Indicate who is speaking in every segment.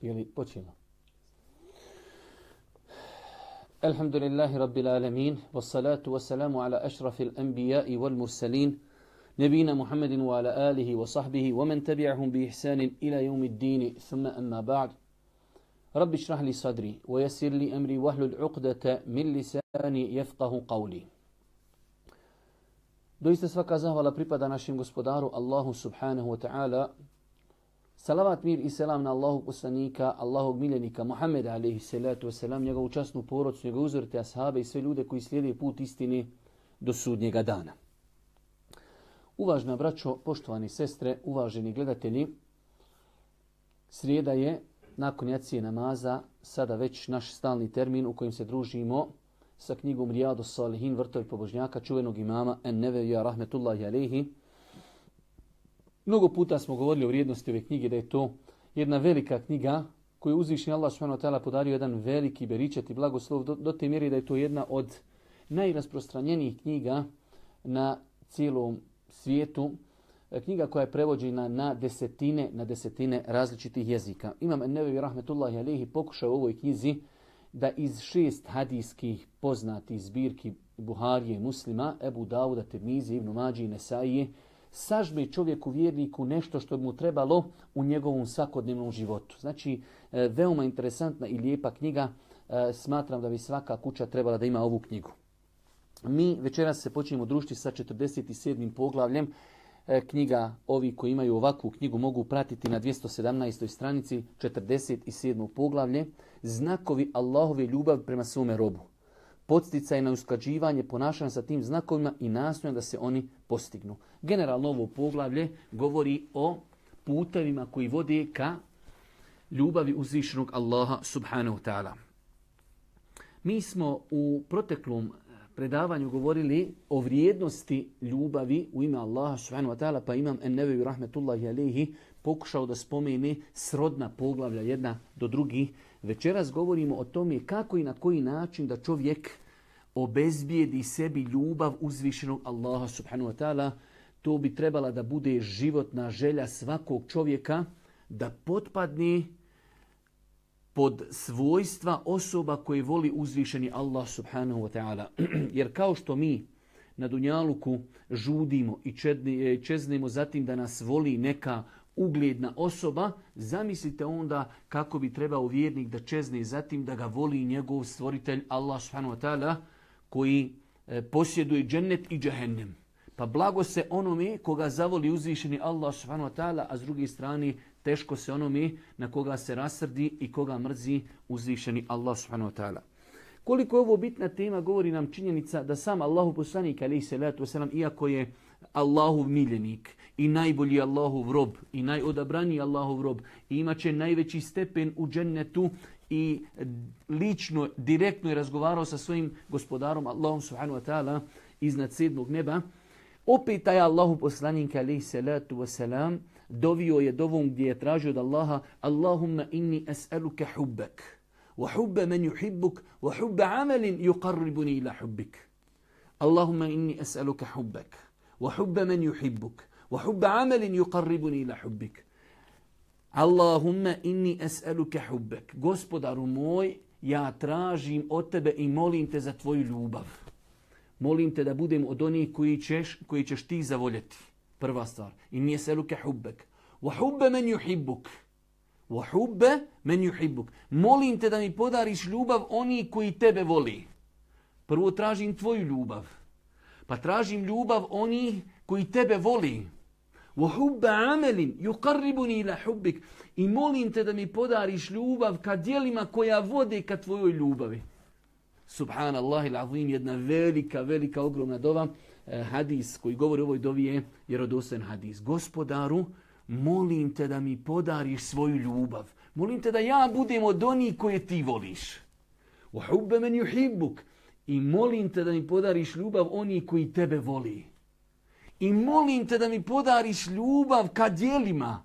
Speaker 1: Jeli počnemo? Alhamdulillahi Rabbil Alamin, wassalatu wassalamu ala ašrafil anbiya'i wal mursalin, نبينا محمد وعلى آله وصحبه ومن تبعهم بإحسان إلى يوم الدين ثم أما بعد رب اشرح لي صدري ويسر لي أمري واحلل عقدة من لساني يفقه قولي Doista svaka zahvala pripada našem gospodaru Allahu subhanahu wa ta'ala. Salavat, mir i selam na Allahu poslanika, Allahog miljenika Muhammeda alaihi salatu wa salam, njegovu časnu porodcu, njegovu uzvrte ashabe i sve ljude koji slijede put istine do sudnjega dana. Uvažna braćo, poštovani sestre, uvaženi gledatelji, srijeda je nakon jacije namaza, sada već naš stalni termin u kojem se družimo sa knjigom Rijadu Salihin, vrtovi pobožnjaka, čuvenog imama En Nevevija Rahmetullahi Alehi. Mnogo puta smo govorili o vrijednosti ove knjige, da je to jedna velika knjiga koju uzvišnji Allah s.w.t. podario jedan veliki beričat i blagoslov do, do te mjeri da je to jedna od najrasprostranjenijih knjiga na cijelom svijetu. Knjiga koja je prevođena na desetine, na desetine različitih jezika. Imam Nevevi Rahmetullahi Alehi pokušao u ovoj knjizi da iz šest hadijskih poznatih zbirki Buharije muslima, Ebu Dauda, Tirmizi, Ibnu Mađi i Nesaije, sažme čovjeku vjerniku nešto što bi mu trebalo u njegovom svakodnevnom životu. Znači, e, veoma interesantna i lijepa knjiga. E, smatram da bi svaka kuća trebala da ima ovu knjigu. Mi večeras se počinjemo družiti sa 47. poglavljem. E, knjiga, ovi koji imaju ovakvu knjigu mogu pratiti na 217. stranici 47. poglavlje. Znakovi Allahove ljubav prema svome robu. Podsticaj na usklađivanje ponašanja sa tim znakovima i nastojanje da se oni postignu. Generalno ovo poglavlje govori o putevima koji vode ka ljubavi uzvišenog Allaha subhanahu ta'ala. Mi smo u proteklom predavanju govorili o vrijednosti ljubavi u ime Allaha subhanahu wa ta'ala, pa imam en neveju rahmetullahi alihi pokušao da spomeni srodna poglavlja jedna do drugih. Večeras govorimo o tome kako i na koji način da čovjek obezbijedi sebi ljubav uzvišenog Allaha subhanahu wa ta'ala. To bi trebala da bude životna želja svakog čovjeka da potpadne pod svojstva osoba koje voli uzvišeni Allah subhanahu wa ta'ala. Jer kao što mi na Dunjaluku žudimo i čeznemo zatim da nas voli neka ugledna osoba, zamislite onda kako bi trebao vjernik da čezne zatim da ga voli njegov stvoritelj Allah subhanahu wa ta'ala koji e, posjeduje džennet i džahennem. Pa blago se onome koga zavoli uzvišeni Allah subhanahu wa ta'ala, a s druge strane teško se onome na koga se rasrdi i koga mrzi uzvišeni Allah subhanahu wa ta'ala. Koliko je ovo bitna tema, govori nam činjenica da sam Allahu poslanik, alaih salatu iako je Allahov miljenik i najbolji Allahov rob i najodabraniji Allahov rob i imat će najveći stepen u džennetu i lično, direktno je razgovarao sa svojim gospodarom Allahom subhanahu wa ta'ala iznad sedmog neba, opet taj Allahu poslanik, alaih salatu wasalam, dovio je dovom gdje je tražio od Allaha Allahumma inni es'aluka hubbak wa hubba man yuhibbuk wa hubba amalin yuqarribuni ila hubbik. Allahumma inni es'aluka hubbak wa hubba man yuhibbuk hubba amalin yuqarribuni ila hubbik. Allahumma inni es'aluka hubbak. Gospodaru moj, ja tražim od tebe i molim te za tvoju ljubav. Molim te da budem od onih koji ćeš, koji ćeš ti zavoljeti. Prva stvar. I nije seluke hubbek. Wa hubbe men yuhibbuk. Wa hubbe men yuhibbuk. Molim te da mi podariš ljubav oni koji tebe voli. Prvo tražim tvoju ljubav. Pa tražim ljubav oni koji tebe voli. Hubbe amelin yuqarribuni ila hubbik. I molim te da mi podariš ljubav ka dijelima koja vode ka tvojoj ljubavi. Subhanallah il jedna velika, velika, ogromna dova. Eh, hadis koji govori o ovoj dovi je vjerodostojan hadis. Gospodaru, molim te da mi podariš svoju ljubav. Molim te da ja budem od onih koje ti voliš. Uhubbe men yuhibbuk. I molim te da mi podariš ljubav oni koji tebe voli. I molim te da mi podariš ljubav ka dijelima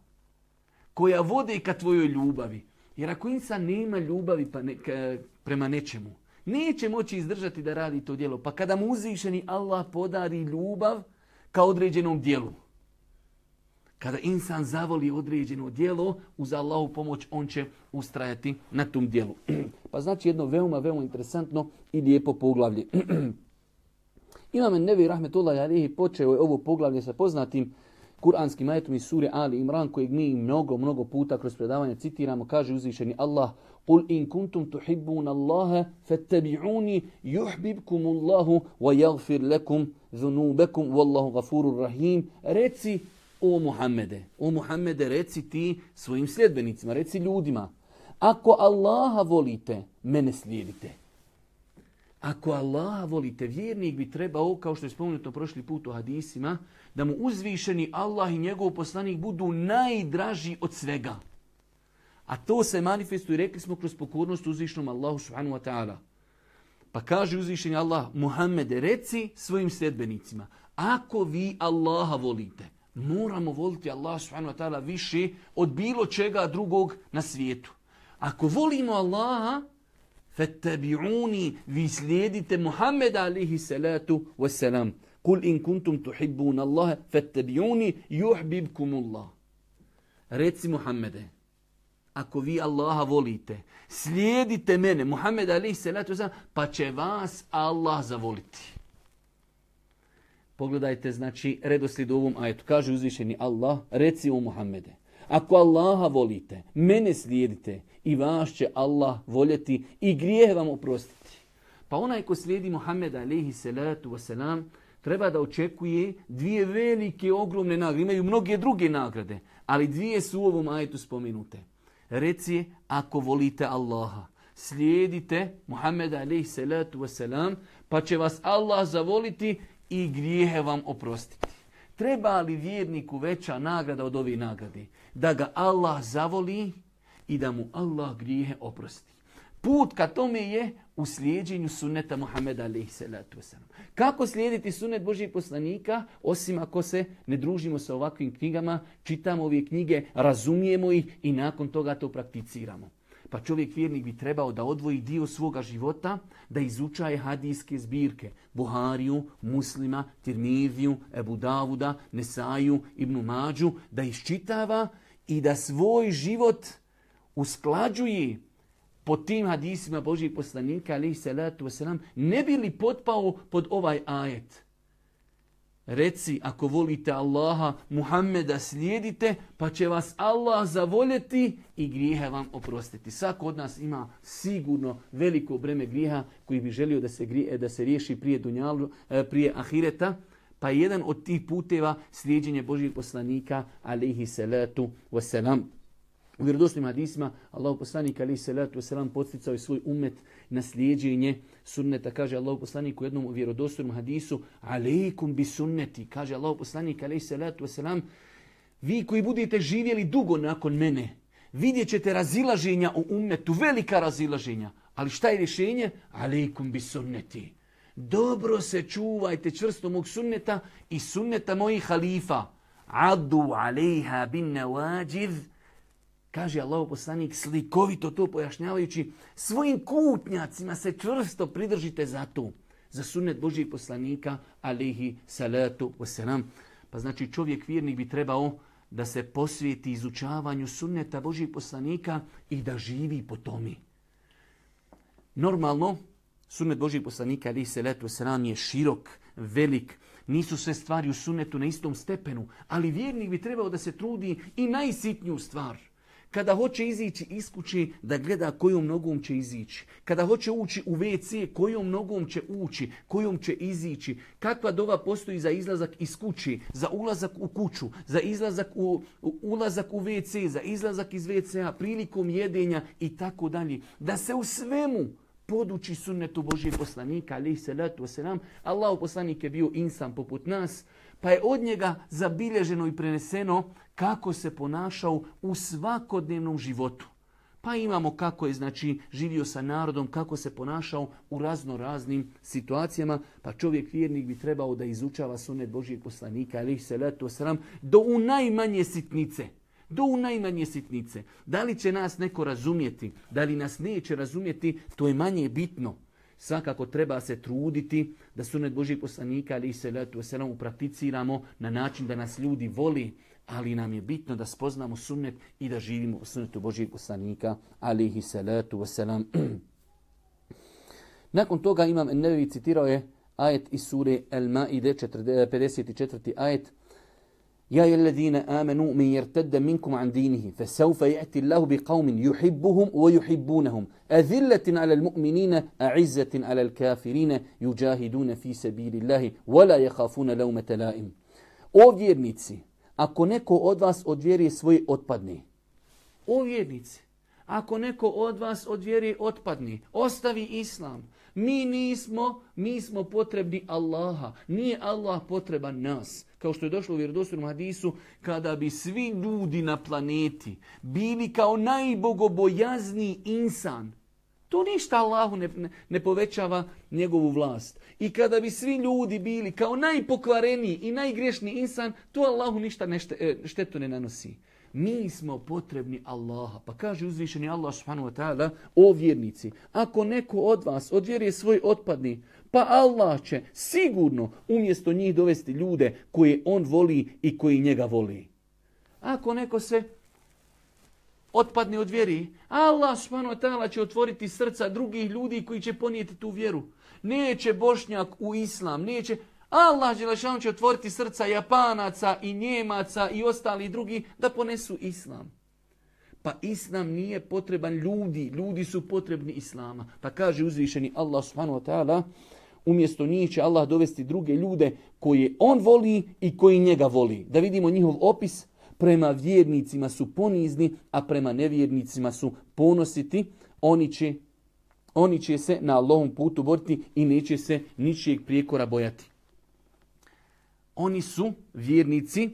Speaker 1: koja vode ka tvojoj ljubavi. Jer ako insan nema ljubavi pa ne, ka, prema nečemu, neće moći izdržati da radi to djelo. Pa kada mu uzvišeni Allah podari ljubav ka određenom djelu, Kada insan zavoli određeno djelo, uz Allahu pomoć on će ustrajati na tom djelu. Pa znači jedno veoma, veoma interesantno i lijepo poglavlje. Imam Nevi Rahmetullahi Alihi počeo je ovo poglavlje sa poznatim kuranskim ajetom iz sure Ali Imran kojeg mi mnogo, mnogo puta kroz predavanje citiramo, kaže uzvišeni Allah Qul in kuntum tuhibbun Allahe fattabi'uni yuhbibkum Allahu wa yaghfir lakum dhunubakum wallahu ghafurur rahim. Reci o Muhammede, o Muhammede reci ti svojim sljedbenicima, reci ljudima. Ako Allaha volite, mene slijedite ako Allaha volite vjernik bi trebao kao što je spomenuto prošli put u hadisima da mu uzvišeni Allah i njegov poslanik budu najdraži od svega a to se manifestuje, rekli smo, kroz pokornost uzvišnom Allahu subhanahu wa ta'ala. Pa kaže uzvišeni Allah, Muhammede, reci svojim sedbenicima, ako vi Allaha volite, moramo voliti Allah subhanahu wa ta'ala više od bilo čega drugog na svijetu. Ako volimo Allaha, fattabi'uni, vi slijedite Muhammeda alihi salatu wassalam. Kul in kuntum tuhibbuna Allaha, fattabi'uni, yuhbibkumullah. Reci Muhammede, ako vi Allaha volite, slijedite mene, Muhammed Ali se pa će vas Allah zavoliti. Pogledajte, znači, redoslijed u ovom ajetu. Kaže uzvišeni Allah, reci u Muhammede, ako Allaha volite, mene slijedite i vas će Allah voljeti i grijehe vam oprostiti. Pa onaj ko slijedi Muhammed alihi salatu wasalam, treba da očekuje dvije velike, ogromne nagrade. Imaju mnoge druge nagrade, ali dvije su u ovom ajetu spomenute. Reci ako volite Allaha. Slijedite Muhammeda alaih salatu wasalam, pa će vas Allah zavoliti i grijehe vam oprostiti. Treba li vjerniku veća nagrada od ove nagrade? Da ga Allah zavoli i da mu Allah grijehe oprosti. Put ka tome je u slijedjenju sunneta Muhammeda wasalam. Kako slijediti sunnet Božih poslanika, osim ako se ne družimo sa ovakvim knjigama, čitamo ove knjige, razumijemo ih i nakon toga to prakticiramo. Pa čovjek vjernik bi trebao da odvoji dio svoga života, da izučaje hadijske zbirke. Buhariju, Muslima, Tirmiviju, Ebu Davuda, Nesaju, Ibnu Mađu, da iščitava i da svoj život usklađuje po tim hadisima Božih poslanika, alaih salatu wasalam, ne bi li potpao pod ovaj ajet? Reci, ako volite Allaha, Muhammeda slijedite, pa će vas Allah zavoljeti i grijehe vam oprostiti. Svako od nas ima sigurno veliko breme grijeha koji bi želio da se, grije, da se riješi prije, dunjalu, e, prije ahireta. Pa jedan od tih puteva slijedjenje Božih poslanika, alaihi salatu wasalam. U vjerodostojnim hadisima Allah poslanik ali se letu selam podsticao i svoj umet na slijeđenje sunneta. Kaže Allah poslanik u jednom vjerodostojnom hadisu alejkum bi sunneti. Kaže Allah poslanik ali se letu selam vi koji budete živjeli dugo nakon mene vidjet ćete razilaženja u umetu, velika razilaženja. Ali šta je rješenje? Alejkum bi sunneti. Dobro se čuvajte čvrsto mog sunneta i sunneta mojih halifa. Adu alejha bin nawajid Kaže Allah poslanik slikovito to pojašnjavajući svojim kutnjacima se čvrsto pridržite za to. Za sunnet Božih poslanika alihi salatu wasalam. Pa znači čovjek vjernik bi trebao da se posvijeti izučavanju sunneta Božih poslanika i da živi po tome. Normalno, sunnet Božih poslanika alihi salatu wasalam je širok, velik, nisu sve stvari u sunnetu na istom stepenu, ali vjernik bi trebao da se trudi i najsitniju stvar – kada hoće izići iz kuće, da gleda kojom nogom će izići. Kada hoće ući u WC, kojom nogom će ući, kojom će izići. Kakva dova postoji za izlazak iz kuće, za ulazak u kuću, za izlazak u, ulazak u WC, za izlazak iz WC-a, prilikom jedenja i tako dalje. Da se u svemu poduči sunnetu Božije poslanika, alaih salatu wasalam. Allah poslanik je bio insan poput nas, pa je od njega zabilježeno i preneseno kako se ponašao u svakodnevnom životu. Pa imamo kako je znači živio sa narodom, kako se ponašao u razno raznim situacijama, pa čovjek vjernik bi trebao da izučava sunet Božijeg poslanika, ali se leto sram, do u najmanje sitnice. Do u najmanje sitnice. Da li će nas neko razumjeti, da li nas neće razumjeti, to je manje bitno. Svakako treba se truditi da sunet Božijeg poslanika, ali se leto sram, uprakticiramo na način da nas ljudi voli, ali nam je bitno da spoznamo sunnet i da živimo u sunnetu Božijeg poslanika, alihi salatu wasalam. Nakon toga imam Nevevi citirao je ajet iz sure Al-Ma'ide 54. ajet يا أيها الذين آمنوا من يرتد منكم عن دينه فسوف يأتي الله بقوم يحبهم ويحبونهم أذلة على المؤمنين أعزة على الكافرين يجاهدون في سبيل الله ولا يخافون لومة لائم O vjernici, ako neko od vas od vjeri svoj otpadni. O vjernici, ako neko od vas od vjeri otpadni, ostavi islam. Mi nismo, mi smo potrebni Allaha. Nije Allah potreban nas kao što je došlo u vjerodostojnom hadisu, kada bi svi ljudi na planeti bili kao najbogobojazniji insan, to ništa Allahu ne, ne, ne povećava njegovu vlast. I kada bi svi ljudi bili kao najpokvareniji i najgrešniji insan, to Allahu ništa ne e, štetu ne nanosi. Mi smo potrebni Allaha. Pa kaže uzvišeni Allah subhanahu wa ta'ala, o vjernici, ako neko od vas odvjeruje svoj otpadni, pa Allah će sigurno umjesto njih dovesti ljude koje on voli i koji njega voli. Ako neko se otpadne od vjeri, Allah subhanahu će otvoriti srca drugih ljudi koji će ponijeti tu vjeru. Neće Bošnjak u Islam, neće... Allah Đelešanu će otvoriti srca Japanaca i Njemaca i ostali drugi da ponesu Islam. Pa Islam nije potreban ljudi, ljudi su potrebni Islama. Pa kaže uzvišeni Allah subhanahu wa ta'ala, umjesto njih će Allah dovesti druge ljude koje on voli i koji njega voli. Da vidimo njihov opis, prema vjernicima su ponizni, a prema nevjernicima su ponositi. Oni će, oni će se na Allahom putu boriti i neće se ničijeg prijekora bojati. Oni su vjernici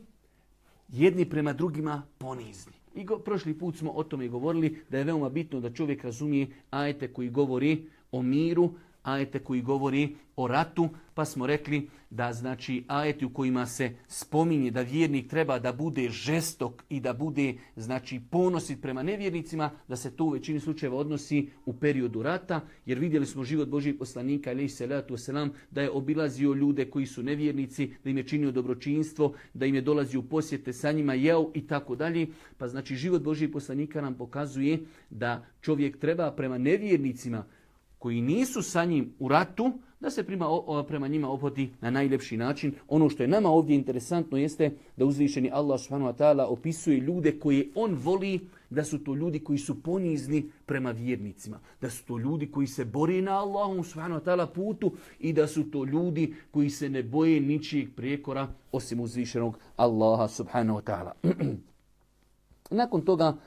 Speaker 1: jedni prema drugima ponizni. I go, prošli put smo o tome govorili da je veoma bitno da čovjek razumije ajete koji govori o miru, ajete koji govori o ratu, pa smo rekli da znači ajeti u kojima se spominje da vjernik treba da bude žestok i da bude znači ponosit prema nevjernicima, da se to u većini slučajeva odnosi u periodu rata, jer vidjeli smo život Božih poslanika, salatu wasalam, da je obilazio ljude koji su nevjernici, da im je činio dobročinstvo, da im je dolazio u posjete sa njima, jeo i tako dalje. Pa znači život Božih poslanika nam pokazuje da čovjek treba prema nevjernicima koji nisu sa njim u ratu, da se prima, o, prema njima opoti na najljepši način. Ono što je nama ovdje interesantno jeste da uzvišeni Allah subhanahu opisuje ljude koje on voli, da su to ljudi koji su ponizni prema vjernicima. Da su to ljudi koji se bore na Allahom subhanahu putu i da su to ljudi koji se ne boje ničijeg prijekora osim uzvišenog Allaha subhanahu wa ta'ala. Nakon toga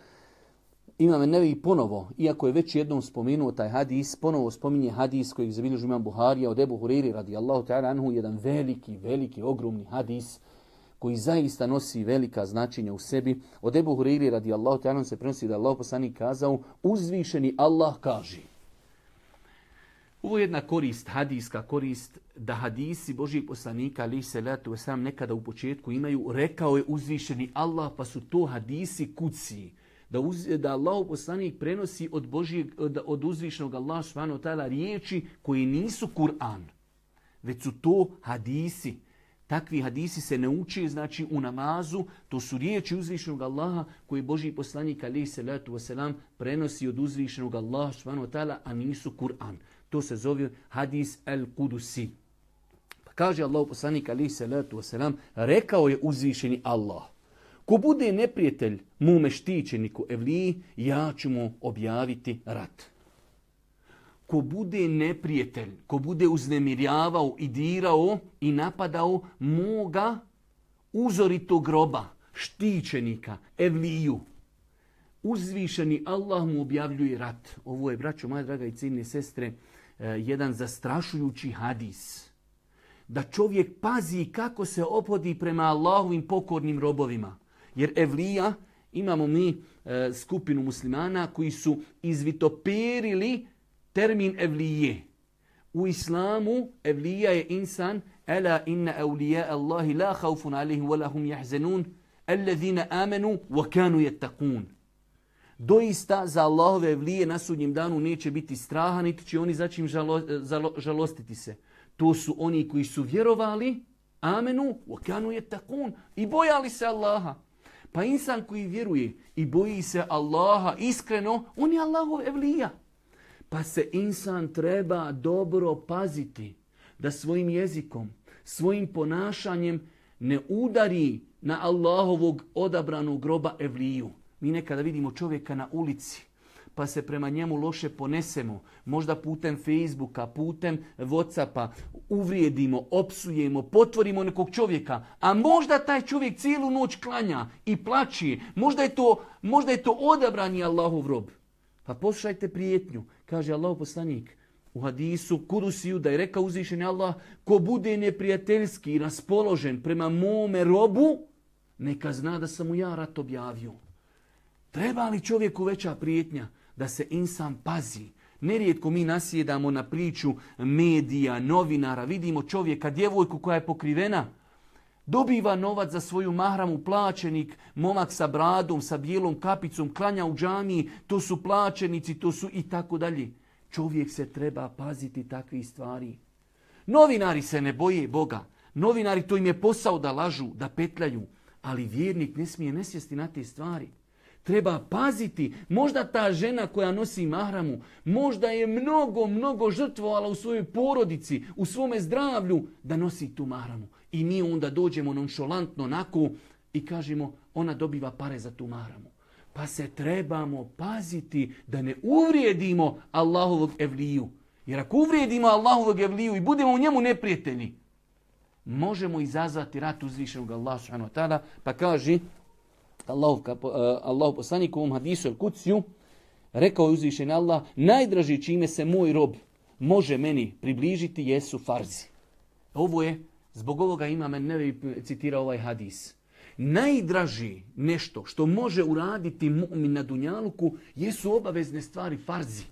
Speaker 1: Imam Nevi ponovo, iako je već jednom spomenuo taj hadis, ponovo spominje hadis kojeg zabilježu imam Buharija od Ebu Huriri radijallahu ta'ala anhu, jedan veliki, veliki, ogromni hadis koji zaista nosi velika značenja u sebi. Od Ebu Huriri radijallahu ta'ala se prenosi da Allah poslanik kazao, uzvišeni Allah kaže. Ovo je jedna korist, hadijska korist, da hadisi Božih poslanika, ali se letu sam nekada u početku imaju, rekao je uzvišeni Allah, pa su to hadisi kuci da, uz, da Allah poslanik prenosi od, Božijeg, od, od uzvišnog Allah subhanahu ta'ala riječi koji nisu Kur'an, već su to hadisi. Takvi hadisi se ne uči znači u namazu, to su riječi uzvišenog Allaha koji Božji poslanik alaihi salatu wasalam prenosi od uzvišenog Allaha subhanahu ta'ala, a nisu Kur'an. To se zove hadis al-Kudusi. Pa kaže Allah poslanik alaihi salatu wasalam, rekao je uzvišeni Allah. Ko bude neprijatelj mume štićeniku Evliji, ja ću mu objaviti rat. Ko bude neprijatelj, ko bude uznemirjavao i dirao i napadao moga uzoritog groba, štićenika, Evliju, uzvišeni Allah mu objavljuje rat. Ovo je, braćo moja draga i ciljne sestre, eh, jedan zastrašujući hadis. Da čovjek pazi kako se opodi prema Allahovim pokornim robovima. Jer evlija, imamo mi e, skupinu muslimana koji su izvitoperili termin evlije. U islamu evlija je insan Ela inna evlija Allahi la haufun alihim wa lahum jahzenun alladhina amanu wa kanu yattaqun. Doista za Allahove evlije na sudnjem danu neće biti straha, niti će oni začim žalo, žalo, žalostiti se. To su oni koji su vjerovali, amenu, wa kanu yattaqun i bojali se Allaha. Pa insan koji vjeruje i boji se Allaha iskreno, on je Allahov evlija. Pa se insan treba dobro paziti da svojim jezikom, svojim ponašanjem ne udari na Allahovog odabranog groba evliju. Mi nekada vidimo čovjeka na ulici, pa se prema njemu loše ponesemo, možda putem Facebooka, putem Whatsappa, uvrijedimo, opsujemo, potvorimo nekog čovjeka, a možda taj čovjek cijelu noć klanja i plaći, možda je to, možda je to odabrani Allahov rob. Pa poslušajte prijetnju, kaže Allahov poslanik u hadisu Kudusiju da je rekao uzvišeni Allah ko bude neprijateljski i raspoložen prema mome robu, neka zna da sam mu ja rat objavio. Treba li čovjeku veća prijetnja? Da se insan pazi. Nerijetko mi nasjedamo na priču medija, novinara, vidimo čovjeka, djevojku koja je pokrivena, dobiva novac za svoju mahramu, plaćenik, momak sa bradom, sa bijelom kapicom, klanja u džamiji, to su plaćenici, to su i tako dalje. Čovjek se treba paziti takvih stvari. Novinari se ne boje Boga. Novinari to im je posao da lažu, da petljaju. Ali vjernik ne smije nesjesti na te stvari. Treba paziti. Možda ta žena koja nosi mahramu, možda je mnogo, mnogo žrtvovala u svojoj porodici, u svome zdravlju da nosi tu mahramu. I mi onda dođemo nonšolantno nako i kažemo ona dobiva pare za tu mahramu. Pa se trebamo paziti da ne uvrijedimo Allahovog evliju. Jer ako uvrijedimo Allahovog evliju i budemo u njemu neprijatelji, možemo izazvati rat uzvišenog Allaha Pa kaže Allahov, eh, Allahov poslanik u ovom hadisu el kuciju rekao je uzvišen Allah, najdraži čime se moj rob može meni približiti jesu farzi. Ovo je, zbog ovoga ima men ne citira ovaj hadis. Najdraži nešto što može uraditi mu'min na dunjaluku jesu obavezne stvari farzi.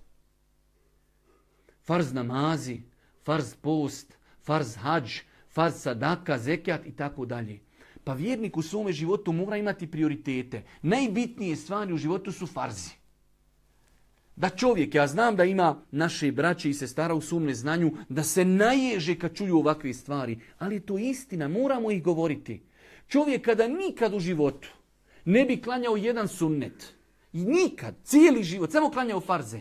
Speaker 1: Farz namazi, farz post, farz hađ, farz sadaka, zekijat i tako dalje. Pa vjernik u svome životu mora imati prioritete. Najbitnije stvari u životu su farzi. Da čovjek, ja znam da ima naše braće i sestara u svom znanju, da se naježe kad čuju ovakve stvari, ali to istina, moramo ih govoriti. Čovjek kada nikad u životu ne bi klanjao jedan sunnet, i nikad, cijeli život, samo klanjao farze,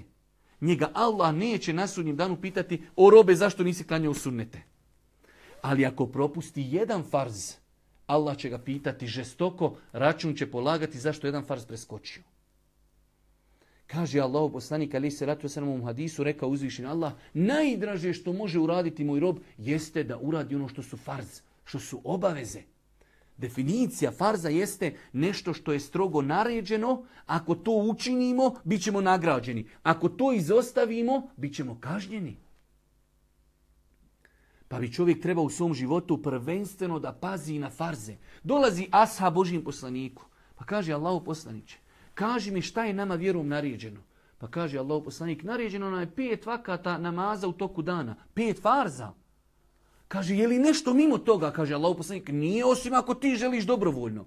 Speaker 1: njega Allah neće na sudnjem danu pitati o robe zašto nisi klanjao sunnete. Ali ako propusti jedan farz, Allah će ga pitati žestoko, račun će polagati zašto jedan farz preskočio. Kaže Allah poslanik ali se ratu u hadisu rekao uzvišen Allah, najdraže što može uraditi moj rob jeste da uradi ono što su farz, što su obaveze. Definicija farza jeste nešto što je strogo naređeno, ako to učinimo, bit ćemo nagrađeni. Ako to izostavimo, bit ćemo kažnjeni. Pa bi čovjek trebao u svom životu prvenstveno da pazi na farze. Dolazi Asha Božijem poslaniku. Pa kaže Allahu poslaniće, kaži mi šta je nama vjerom naređeno. Pa kaže Allahu poslanik, naređeno nam je pet vakata namaza u toku dana. Pet farza. Kaže, je li nešto mimo toga? Kaže Allahu poslanik, nije osim ako ti želiš dobrovoljno.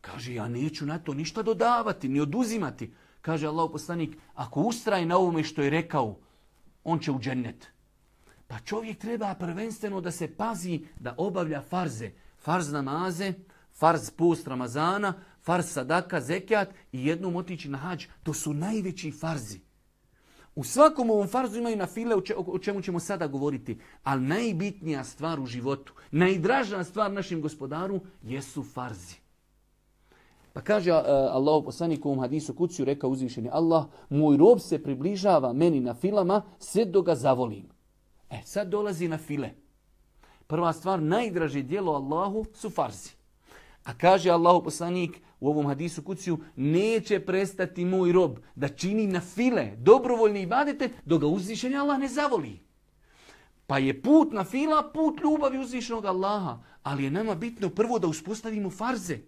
Speaker 1: Kaže, ja neću na to ništa dodavati, ni oduzimati. Kaže Allahu poslanik, ako ustraje na ovome što je rekao, on će u džennet. Pa čovjek treba prvenstveno da se pazi da obavlja farze. Farz namaze, farz post Ramazana, farz sadaka, zekijat i jednom otići na hađ. To su najveći farzi. U svakom ovom farzu imaju na file o čemu ćemo sada govoriti. Ali najbitnija stvar u životu, najdraža stvar našem gospodaru jesu farzi. Pa kaže uh, Allah poslanik u hadisu kuciju, rekao uzvišeni Allah, moj rob se približava meni na filama sve do ga zavolim. E, sad dolazi na file. Prva stvar, najdraže dijelo Allahu su farzi. A kaže Allahu poslanik u ovom hadisu kuciju, neće prestati moj rob da čini na file dobrovoljni ibadete dok ga uzvišenja Allah ne zavoli. Pa je put na fila put ljubavi uzvišenog Allaha. Ali je nama bitno prvo da uspostavimo farze.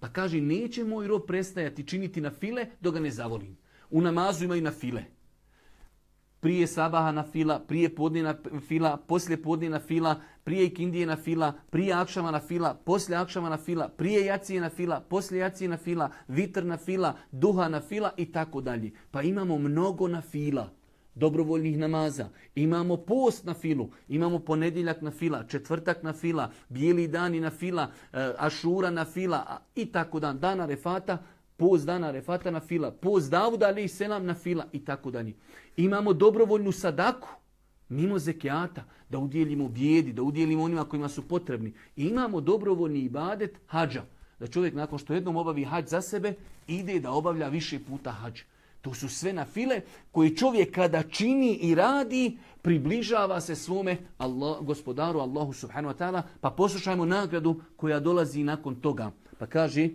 Speaker 1: Pa kaže, neće moj rob prestajati činiti na file dok ga ne zavolim. U namazu imaju na file prije sabaha na fila, prije podne fila, poslije podne na fila, prije ikindije na fila, prije akšama na fila, poslije akšama na fila, prije jacije na fila, poslije jacije na fila, vitr na fila, duha na fila i tako dalje. Pa imamo mnogo na fila. dobrovoljnih namaza. Imamo post na filu, imamo ponedjeljak na fila, četvrtak na fila, bijeli dani na fila, e, ašura na fila i tako dan. Dana refata, post dana refata na fila, post Davuda ali i selam na fila i tako dalje. Imamo dobrovoljnu sadaku, mimo zekijata, da udjelimo bijedi, da udjelimo onima kojima su potrebni. I imamo dobrovoljni ibadet hađa, da čovjek nakon što jednom obavi hađ za sebe, ide da obavlja više puta hađ. To su sve na file koje čovjek kada čini i radi, približava se svome Allah, gospodaru Allahu subhanahu wa ta'ala. Pa poslušajmo nagradu koja dolazi nakon toga. Pa kaže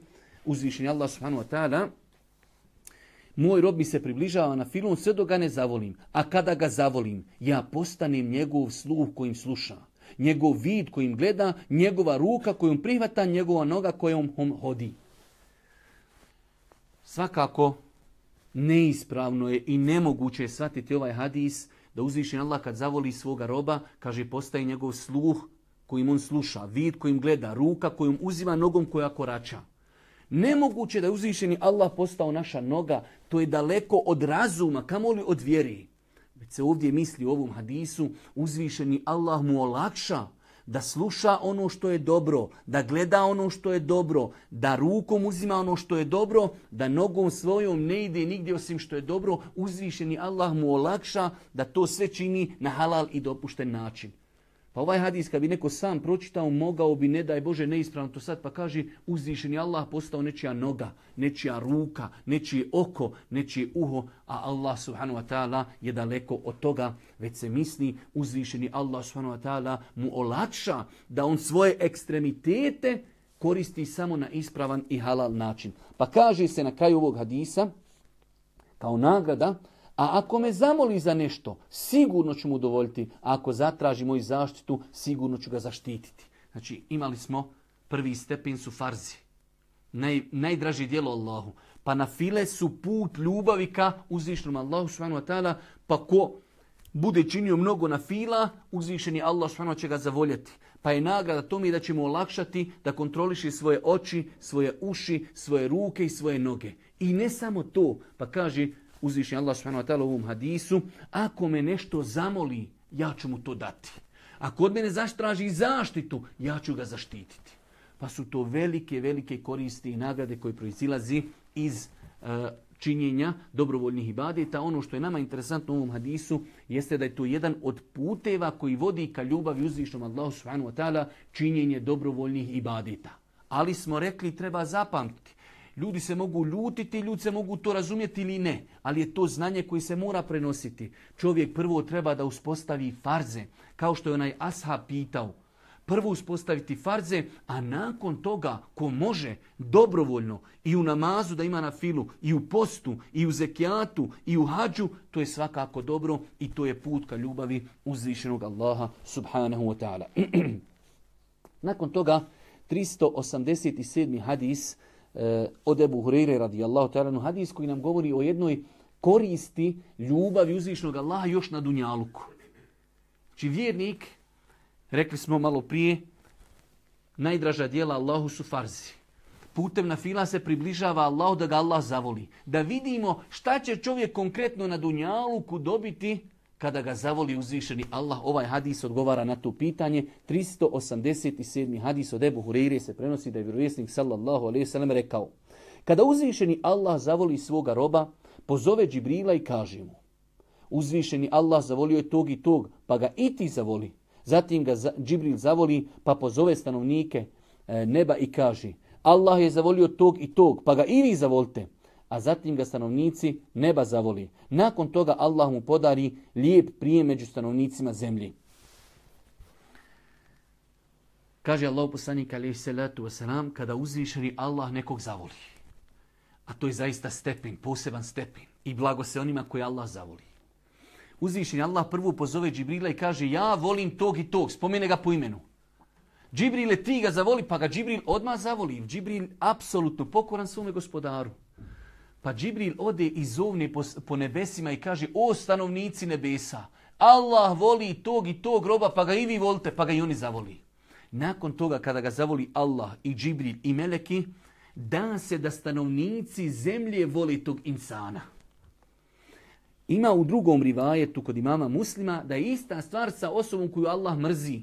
Speaker 1: uzvišenje Allah subhanahu wa ta'ala, moj rob mi se približava na filmu sve dok ga ne zavolim. A kada ga zavolim, ja postanem njegov sluh kojim sluša. Njegov vid kojim gleda, njegova ruka kojom prihvata, njegova noga kojom hodi. Svakako, neispravno je i nemoguće je shvatiti ovaj hadis da uzvišen Allah kad zavoli svoga roba, kaže postaje njegov sluh kojim on sluša, vid kojim gleda, ruka kojom uzima, nogom koja korača. Nemoguće da je uzvišeni Allah postao naša noga, to je daleko od razuma, kamoli od vjeri. Već se ovdje misli u ovom hadisu, uzvišeni Allah mu olakša da sluša ono što je dobro, da gleda ono što je dobro, da rukom uzima ono što je dobro, da nogom svojom ne ide nigdje osim što je dobro, uzvišeni Allah mu olakša da to sve čini na halal i dopušten način. Pa ovaj hadis kad bi neko sam pročitao, mogao bi, ne daj Bože, neispravno to sad, pa kaže uzvišeni Allah postao nečija noga, nečija ruka, nečije oko, nečije uho, a Allah subhanahu wa ta'ala je daleko od toga, već se misli uzvišeni Allah subhanahu wa ta'ala mu olakša da on svoje ekstremitete koristi samo na ispravan i halal način. Pa kaže se na kraju ovog hadisa, kao nagrada, a ako me zamoli za nešto, sigurno ću mu udovoljiti. A ako zatraži moju zaštitu, sigurno ću ga zaštititi. Znači, imali smo prvi stepen su farzi. Naj, najdraži dijelo Allahu. Pa na file su put ljubavi ka uzvišenom Allahu subhanahu wa ta'ala. Pa ko bude činio mnogo na fila, uzvišeni Allah subhanahu će ga zavoljeti. Pa je nagrada to mi da ćemo olakšati da kontroliši svoje oči, svoje uši, svoje ruke i svoje noge. I ne samo to, pa kaže uzvišnji Allah subhanahu wa ta'ala u ovom hadisu, ako me nešto zamoli, ja ću mu to dati. Ako od mene zaštraži zaštitu, ja ću ga zaštititi. Pa su to velike, velike koristi i nagrade koje proizilazi iz uh, činjenja dobrovoljnih ibadeta. Ono što je nama interesantno u ovom hadisu jeste da je to jedan od puteva koji vodi ka ljubavi uzvišnom Allahu subhanahu wa ta'ala činjenje dobrovoljnih ibadeta. Ali smo rekli treba zapamtiti. Ljudi se mogu ljutiti, ljudi se mogu to razumjeti ili ne, ali je to znanje koji se mora prenositi. Čovjek prvo treba da uspostavi farze, kao što je onaj Asha pitao. Prvo uspostaviti farze, a nakon toga ko može dobrovoljno i u namazu da ima na filu, i u postu, i u zekijatu, i u hađu, to je svakako dobro i to je put ka ljubavi uzvišenog Allaha subhanahu wa ta'ala. nakon toga 387. hadis od Ebu Hureyre radijallahu ta'ala hadis koji nam govori o jednoj koristi ljubavi uzvišnog Allaha još na dunjaluku. Či znači, vjernik, rekli smo malo prije, najdraža dijela Allahu su farzi. Putem na fila se približava Allahu da ga Allah zavoli. Da vidimo šta će čovjek konkretno na dunjaluku dobiti kada ga zavoli uzvišeni Allah. Ovaj hadis odgovara na to pitanje. 387. hadis od Ebu Hureyre se prenosi da je vjerovjesnik sallallahu alaihi sallam rekao Kada uzvišeni Allah zavoli svoga roba, pozove Džibrila i kaže mu Uzvišeni Allah zavolio je tog i tog, pa ga i ti zavoli. Zatim ga Džibril zavoli, pa pozove stanovnike e, neba i kaže Allah je zavolio tog i tog, pa ga i vi zavolite a zatim ga stanovnici neba zavoli. Nakon toga Allah mu podari lijep prijem među stanovnicima zemlji. Kaže Allah poslanik alaih salatu wasalam, kada uzvišeni Allah nekog zavoli. A to je zaista stepen, poseban stepen. I blago se onima koji Allah zavoli. Uzvišeni Allah prvo pozove Džibrila i kaže ja volim tog i tog, spomene ga po imenu. Džibrile ti ga zavoli, pa ga Džibril odmah zavoli. Džibril apsolutno pokoran svome gospodaru. Pa Džibril ode i zovne po, po nebesima i kaže, o stanovnici nebesa, Allah voli tog i tog roba, pa ga i vi volite, pa ga i oni zavoli. Nakon toga, kada ga zavoli Allah i Džibril i Meleki, da se da stanovnici zemlje voli tog insana. Ima u drugom rivajetu kod imama muslima da je ista stvar sa osobom koju Allah mrzi.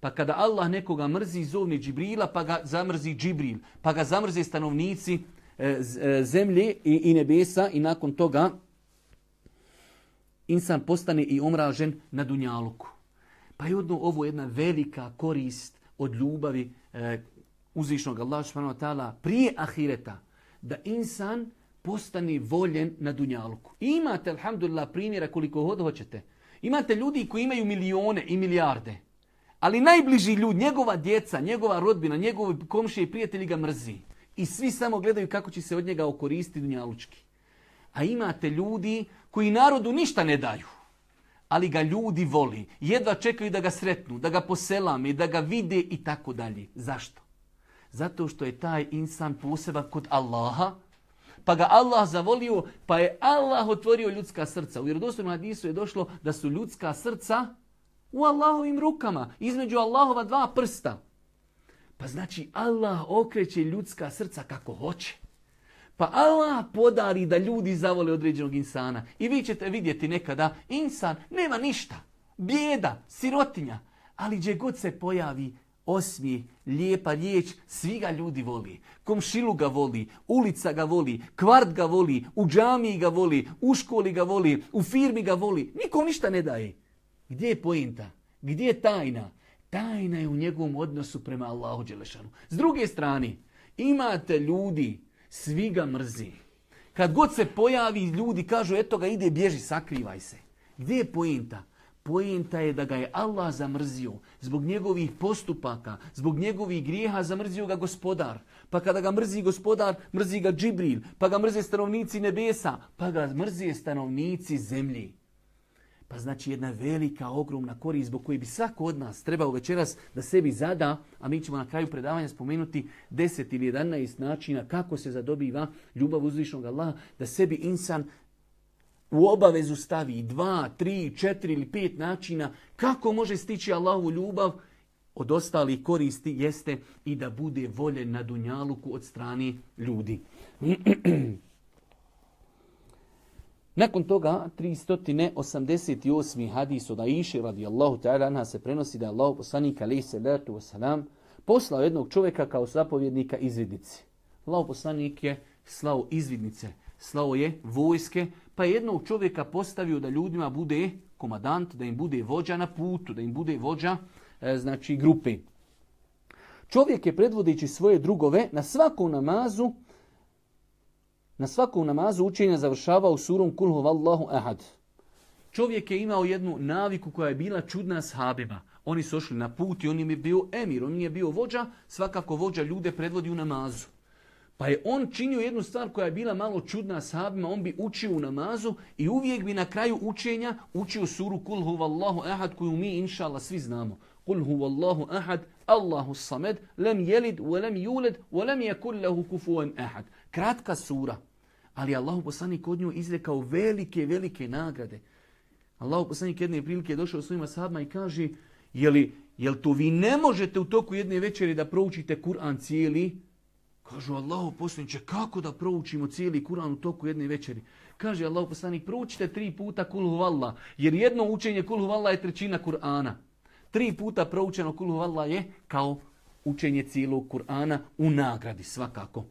Speaker 1: Pa kada Allah nekoga mrzi, zovni Džibrila, pa ga zamrzi Džibril. Pa ga zamrze stanovnici zemlje i, i nebesa i nakon toga insan postane i omražen na Dunjaluku. Pa je odno ovo jedna velika korist od ljubavi e, uzvišnog Allah subhanahu prije ahireta. Da insan postane voljen na Dunjaluku. imate, alhamdulillah, primjera koliko god hoćete. Imate ljudi koji imaju milione i milijarde. Ali najbliži ljudi, njegova djeca, njegova rodbina, njegovi komšije i prijatelji ga mrzi. I svi samo gledaju kako će se od njega okoristiti dunjalučki. A imate ljudi koji narodu ništa ne daju. Ali ga ljudi voli. Jedva čekaju da ga sretnu, da ga poselame, da ga vide i tako dalje. Zašto? Zato što je taj insan poseban kod Allaha, pa ga Allah zavolio, pa je Allah otvorio ljudska srca. U vjerodostojnom hadisu je došlo da su ljudska srca u Allahovim rukama, između Allahova dva prsta. Pa znači Allah okreće ljudska srca kako hoće. Pa Allah podari da ljudi zavole određenog insana. I vi ćete vidjeti nekada, insan nema ništa. Bijeda, sirotinja. Ali gdje god se pojavi osmije, lijepa riječ, svi ga ljudi voli. Komšilu ga voli, ulica ga voli, kvart ga voli, u džamiji ga voli, u školi ga voli, u firmi ga voli. Nikom ništa ne daje. Gdje je pojinta? Gdje je tajna? Tajna je u njegovom odnosu prema Allahu Đelešanu. S druge strane, imate ljudi, svi ga mrzi. Kad god se pojavi, ljudi kažu, eto ga ide, bježi, sakrivaj se. Gdje je pojinta? Pojenta je da ga je Allah zamrzio zbog njegovih postupaka, zbog njegovih grijeha zamrzio ga gospodar. Pa kada ga mrzi gospodar, mrzi ga Džibril, pa ga mrze stanovnici nebesa, pa ga mrzi stanovnici zemlji. Pa znači jedna velika, ogromna korist zbog koje bi svako od nas trebao večeras da sebi zada, a mi ćemo na kraju predavanja spomenuti 10 ili 11 načina kako se zadobiva ljubav uzvišnog Allaha, da sebi insan u obavezu stavi dva, tri, četiri ili pet načina kako može stići Allahu ljubav od ostalih koristi jeste i da bude voljen na dunjaluku od strani ljudi. Nakon toga, 388. hadis od Aisha radijallahu ta'ala anha se prenosi da je Allah poslanik alaih salatu wasalam poslao jednog čovjeka kao zapovjednika izvidnici. Allah poslanik je slao izvidnice, slao je vojske, pa je jednog čovjeka postavio da ljudima bude komadant, da im bude vođa na putu, da im bude vođa e, znači grupe. Čovjek je predvodeći svoje drugove na svakom namazu na svakom namazu učenja završavao surom kulhu vallahu ahad. Čovjek je imao jednu naviku koja je bila čudna sahabima. Oni su ošli na put i on im je bio emir, on im je bio vođa, svakako vođa ljude predvodi u namazu. Pa je on činio jednu stvar koja je bila malo čudna sahabima, on bi učio u namazu i uvijek bi na kraju učenja učio suru Kul huvallahu ahad koju mi inša Allah svi znamo. Kul huvallahu ahad, Allahu samed, lem jelid, lem juled, lem yakul lahu kufuan ahad. Kratka sura. Ali Allahu poslanik kod nju izrekao velike, velike nagrade. Allahu poslanik jedne prilike je došao svojima sahabima i kaže, je li, jel to vi ne možete u toku jedne večeri da proučite Kur'an cijeli? Kažu Allahu poslaniče, kako da proučimo cijeli Kur'an u toku jedne večeri? Kaže Allahu poslanik, proučite tri puta kul huvalla, jer jedno učenje kul huvalla je trećina Kur'ana. Tri puta proučeno kul huvalla je kao učenje cijelog Kur'ana u nagradi svakako.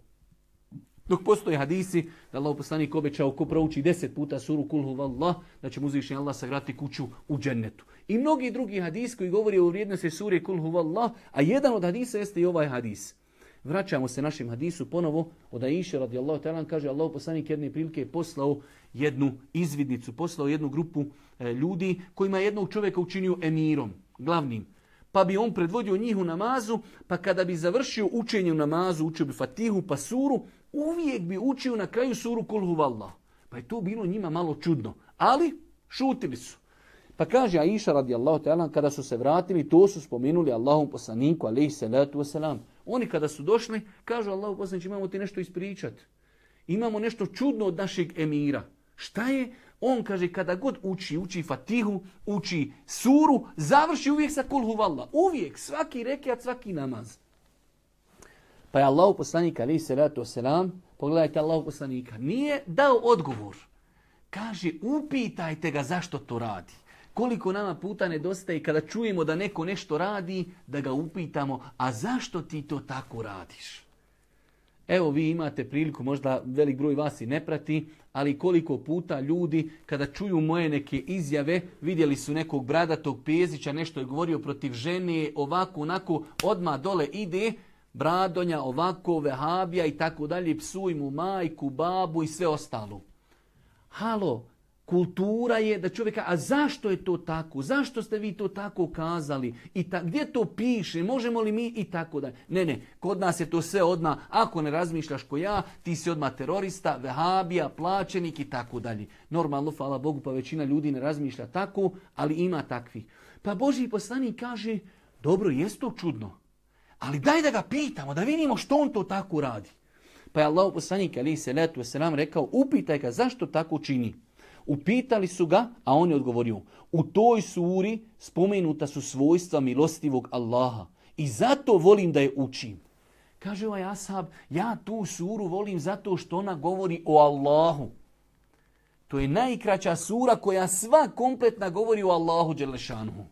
Speaker 1: Dok postoje hadisi da Allah poslanik obećao ko prouči deset puta suru Kul Huvallah, da će mu Allah sagrati kuću u džennetu. I mnogi drugi hadis koji govori o vrijednosti sure Kul Huvallah, a jedan od hadisa jeste i ovaj hadis. Vraćamo se našem hadisu ponovo od Aisha radijallahu ta'ala kaže Allah poslanik jedne prilike je poslao jednu izvidnicu, poslao jednu grupu e, ljudi kojima je jednog čovjeka učinio emirom, glavnim. Pa bi on predvodio njih u namazu, pa kada bi završio učenje u namazu, učio bi Fatihu pa suru, uvijek bi učio na kraju suru Kul Huvallah. Pa je to bilo njima malo čudno. Ali šutili su. Pa kaže Aisha radijallahu ta'ala kada su se vratili, to su spomenuli Allahom poslaniku alaihi salatu wasalam. Oni kada su došli, kažu Allahu poslaniku imamo ti nešto ispričati. Imamo nešto čudno od našeg emira. Šta je? On kaže kada god uči, uči fatihu, uči suru, završi uvijek sa kul huvallah. Uvijek, svaki rekiat, svaki namaz. Pa je Allah poslanik ali se ratu selam, pogledajte Allah poslanika, nije dao odgovor. Kaže, upitajte ga zašto to radi. Koliko nama puta nedostaje kada čujemo da neko nešto radi, da ga upitamo, a zašto ti to tako radiš? Evo vi imate priliku, možda velik broj vas i ne prati, ali koliko puta ljudi kada čuju moje neke izjave, vidjeli su nekog bradatog pezića, nešto je govorio protiv žene, ovako, onako, odmah dole ide, bradonja, ovako, vehabija i tako dalje, psuj mu majku, babu i sve ostalo. Halo, kultura je da čovjeka, a zašto je to tako? Zašto ste vi to tako kazali? I ta, gdje to piše? Možemo li mi i tako da? Ne, ne, kod nas je to sve odmah, ako ne razmišljaš ko ja, ti si odmah terorista, vehabija, plaćenik i tako dalje. Normalno, hvala Bogu, pa većina ljudi ne razmišlja tako, ali ima takvih. Pa Boži poslanik kaže, dobro, jest to čudno, ali daj da ga pitamo, da vidimo što on to tako radi. Pa je Allah poslanik, ali se letu se nam rekao, upitaj ga zašto tako čini. Upitali su ga, a on je odgovorio, u toj suri spomenuta su svojstva milostivog Allaha i zato volim da je učim. Kaže ovaj Ashab, ja tu suru volim zato što ona govori o Allahu. To je najkraća sura koja sva kompletna govori o Allahu Đelešanhu.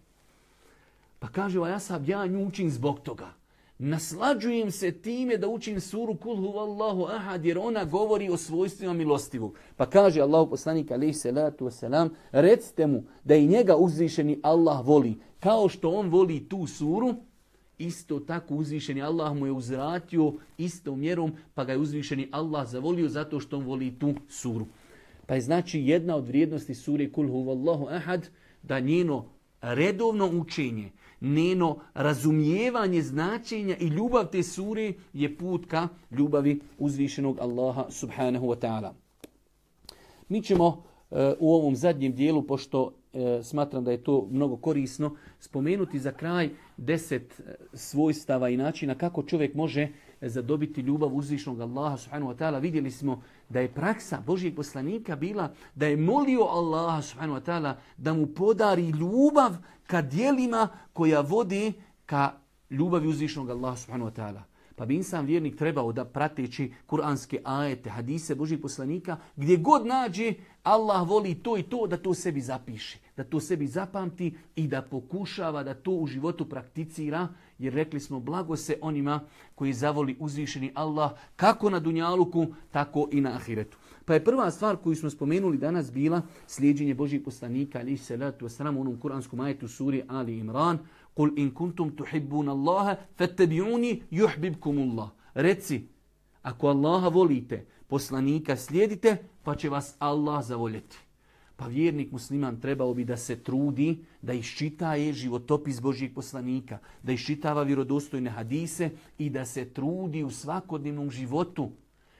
Speaker 1: Pa kaže ovaj Ashab, ja nju učim zbog toga. Naslađujem se time da učim suru Kul huvallahu ahad jer ona govori o svojstvima milostivog. Pa kaže Allahu poslanik alaihi salatu wasalam, recite mu da i njega uzvišeni Allah voli. Kao što on voli tu suru, isto tako uzvišeni Allah mu je uzratio istom mjerom pa ga je uzvišeni Allah zavolio zato što on voli tu suru. Pa je znači jedna od vrijednosti sure Kul huvallahu ahad da njeno redovno učenje, njeno razumijevanje značenja i ljubav te sure je put ka ljubavi uzvišenog Allaha subhanahu wa ta'ala. Mi ćemo e, u ovom zadnjem dijelu, pošto e, smatram da je to mnogo korisno, spomenuti za kraj deset e, svojstava i načina kako čovjek može zadobiti ljubav uzvišnog Allaha subhanahu wa ta'ala. Vidjeli smo da je praksa Božijeg poslanika bila da je molio Allaha subhanahu wa ta'ala da mu podari ljubav ka dijelima koja vodi ka ljubavi uzvišnog Allaha subhanahu wa ta'ala. Pa bi insan vjernik trebao da prateći kuranske ajete, hadise Božih poslanika, gdje god nađe Allah voli to i to da to sebi zapiše, da to sebi zapamti i da pokušava da to u životu prakticira, jer rekli smo blago se onima koji zavoli uzvišeni Allah kako na dunjaluku, tako i na ahiretu. Pa je prva stvar koju smo spomenuli danas bila slijedjenje Božih poslanika, ali se letu u onom kuranskom ajetu suri Ali Imran, Kul in kuntum tuhibbun Allaha fattabi'uni yuhibbukumullah. Reci, ako Allaha volite, poslanika slijedite, pa će vas Allah zavoljeti. Pa vjernik musliman trebao bi da se trudi, da iščitaje životopis Božijeg poslanika, da iščitava vjerodostojne hadise i da se trudi u svakodnevnom životu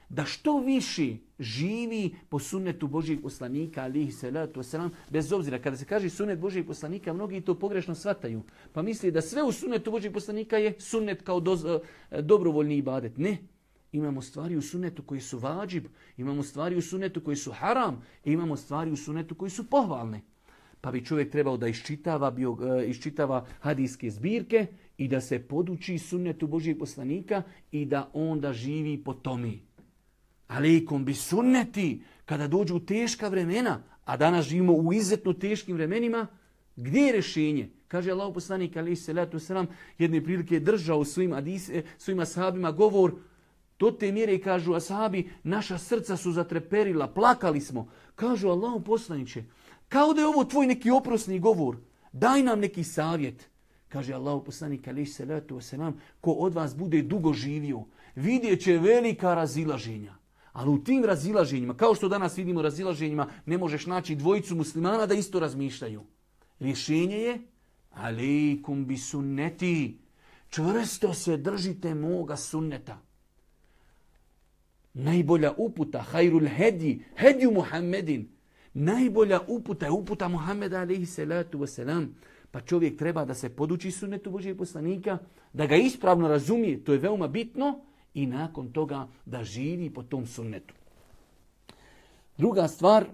Speaker 1: da što više živi po sunnetu Božijeg poslanika, alihi salatu wasalam, bez obzira. Kada se kaže sunnet Božijeg poslanika, mnogi to pogrešno shvataju. Pa misli da sve u sunnetu Božijeg poslanika je sunnet kao doz, e, dobrovoljni ibadet. Ne. Imamo stvari u sunnetu koji su vađib, imamo stvari u sunnetu koji su haram, i imamo stvari u sunnetu koji su pohvalne. Pa bi čovjek trebao da iščitava, bio, e, iščitava hadijske zbirke i da se poduči sunnetu Božijeg poslanika i da onda živi po tomi. Aleikum bi sunneti, kada dođu teška vremena, a danas živimo u izuzetno teškim vremenima, gdje je rješenje? Kaže Allah poslanik alaih salatu wasalam, jedne prilike je držao svojim, adise, svojim ashabima govor, do te mjere kažu ashabi, naša srca su zatreperila, plakali smo. Kažu Allah poslaniće, kao da je ovo tvoj neki oprosni govor, daj nam neki savjet. Kaže Allah poslanik alaih salatu wasalam, ko od vas bude dugo živio, vidjet će velika razilaženja. Ali u tim razilaženjima, kao što danas vidimo razilaženjima, ne možeš naći dvojicu muslimana da isto razmišljaju. Rješenje je, alejkum bi sunneti, čvrsto se držite moga sunneta. Najbolja uputa, hajrul hedi, hedju Muhammedin. Najbolja uputa je uputa Muhammeda alaihi salatu wasalam. Pa čovjek treba da se poduči sunnetu Božijeg poslanika, da ga ispravno razumije, to je veoma bitno, i nakon toga da živi po tom sunnetu. Druga stvar,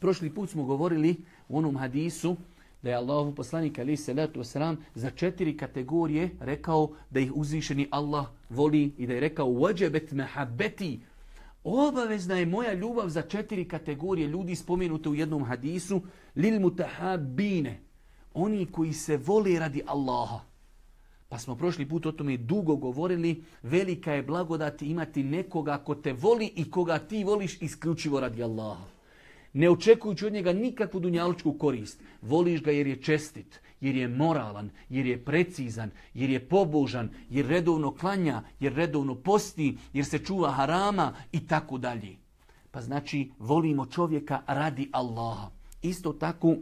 Speaker 1: prošli put smo govorili u onom hadisu da je Allahu poslanik ali se letu sram za četiri kategorije rekao da ih uzvišeni Allah voli i da je rekao wajabet mahabbati Obavezna je moja ljubav za četiri kategorije ljudi spomenute u jednom hadisu. Lil mutahabine. Oni koji se vole radi Allaha. Pa smo prošli put o tome dugo govorili. Velika je blagodat imati nekoga ko te voli i koga ti voliš isključivo radi Allaha. Ne očekujući od njega nikakvu dunjalučku korist. Voliš ga jer je čestit, jer je moralan, jer je precizan, jer je pobožan, jer redovno klanja, jer redovno posti, jer se čuva harama i tako dalje. Pa znači volimo čovjeka radi Allaha. Isto tako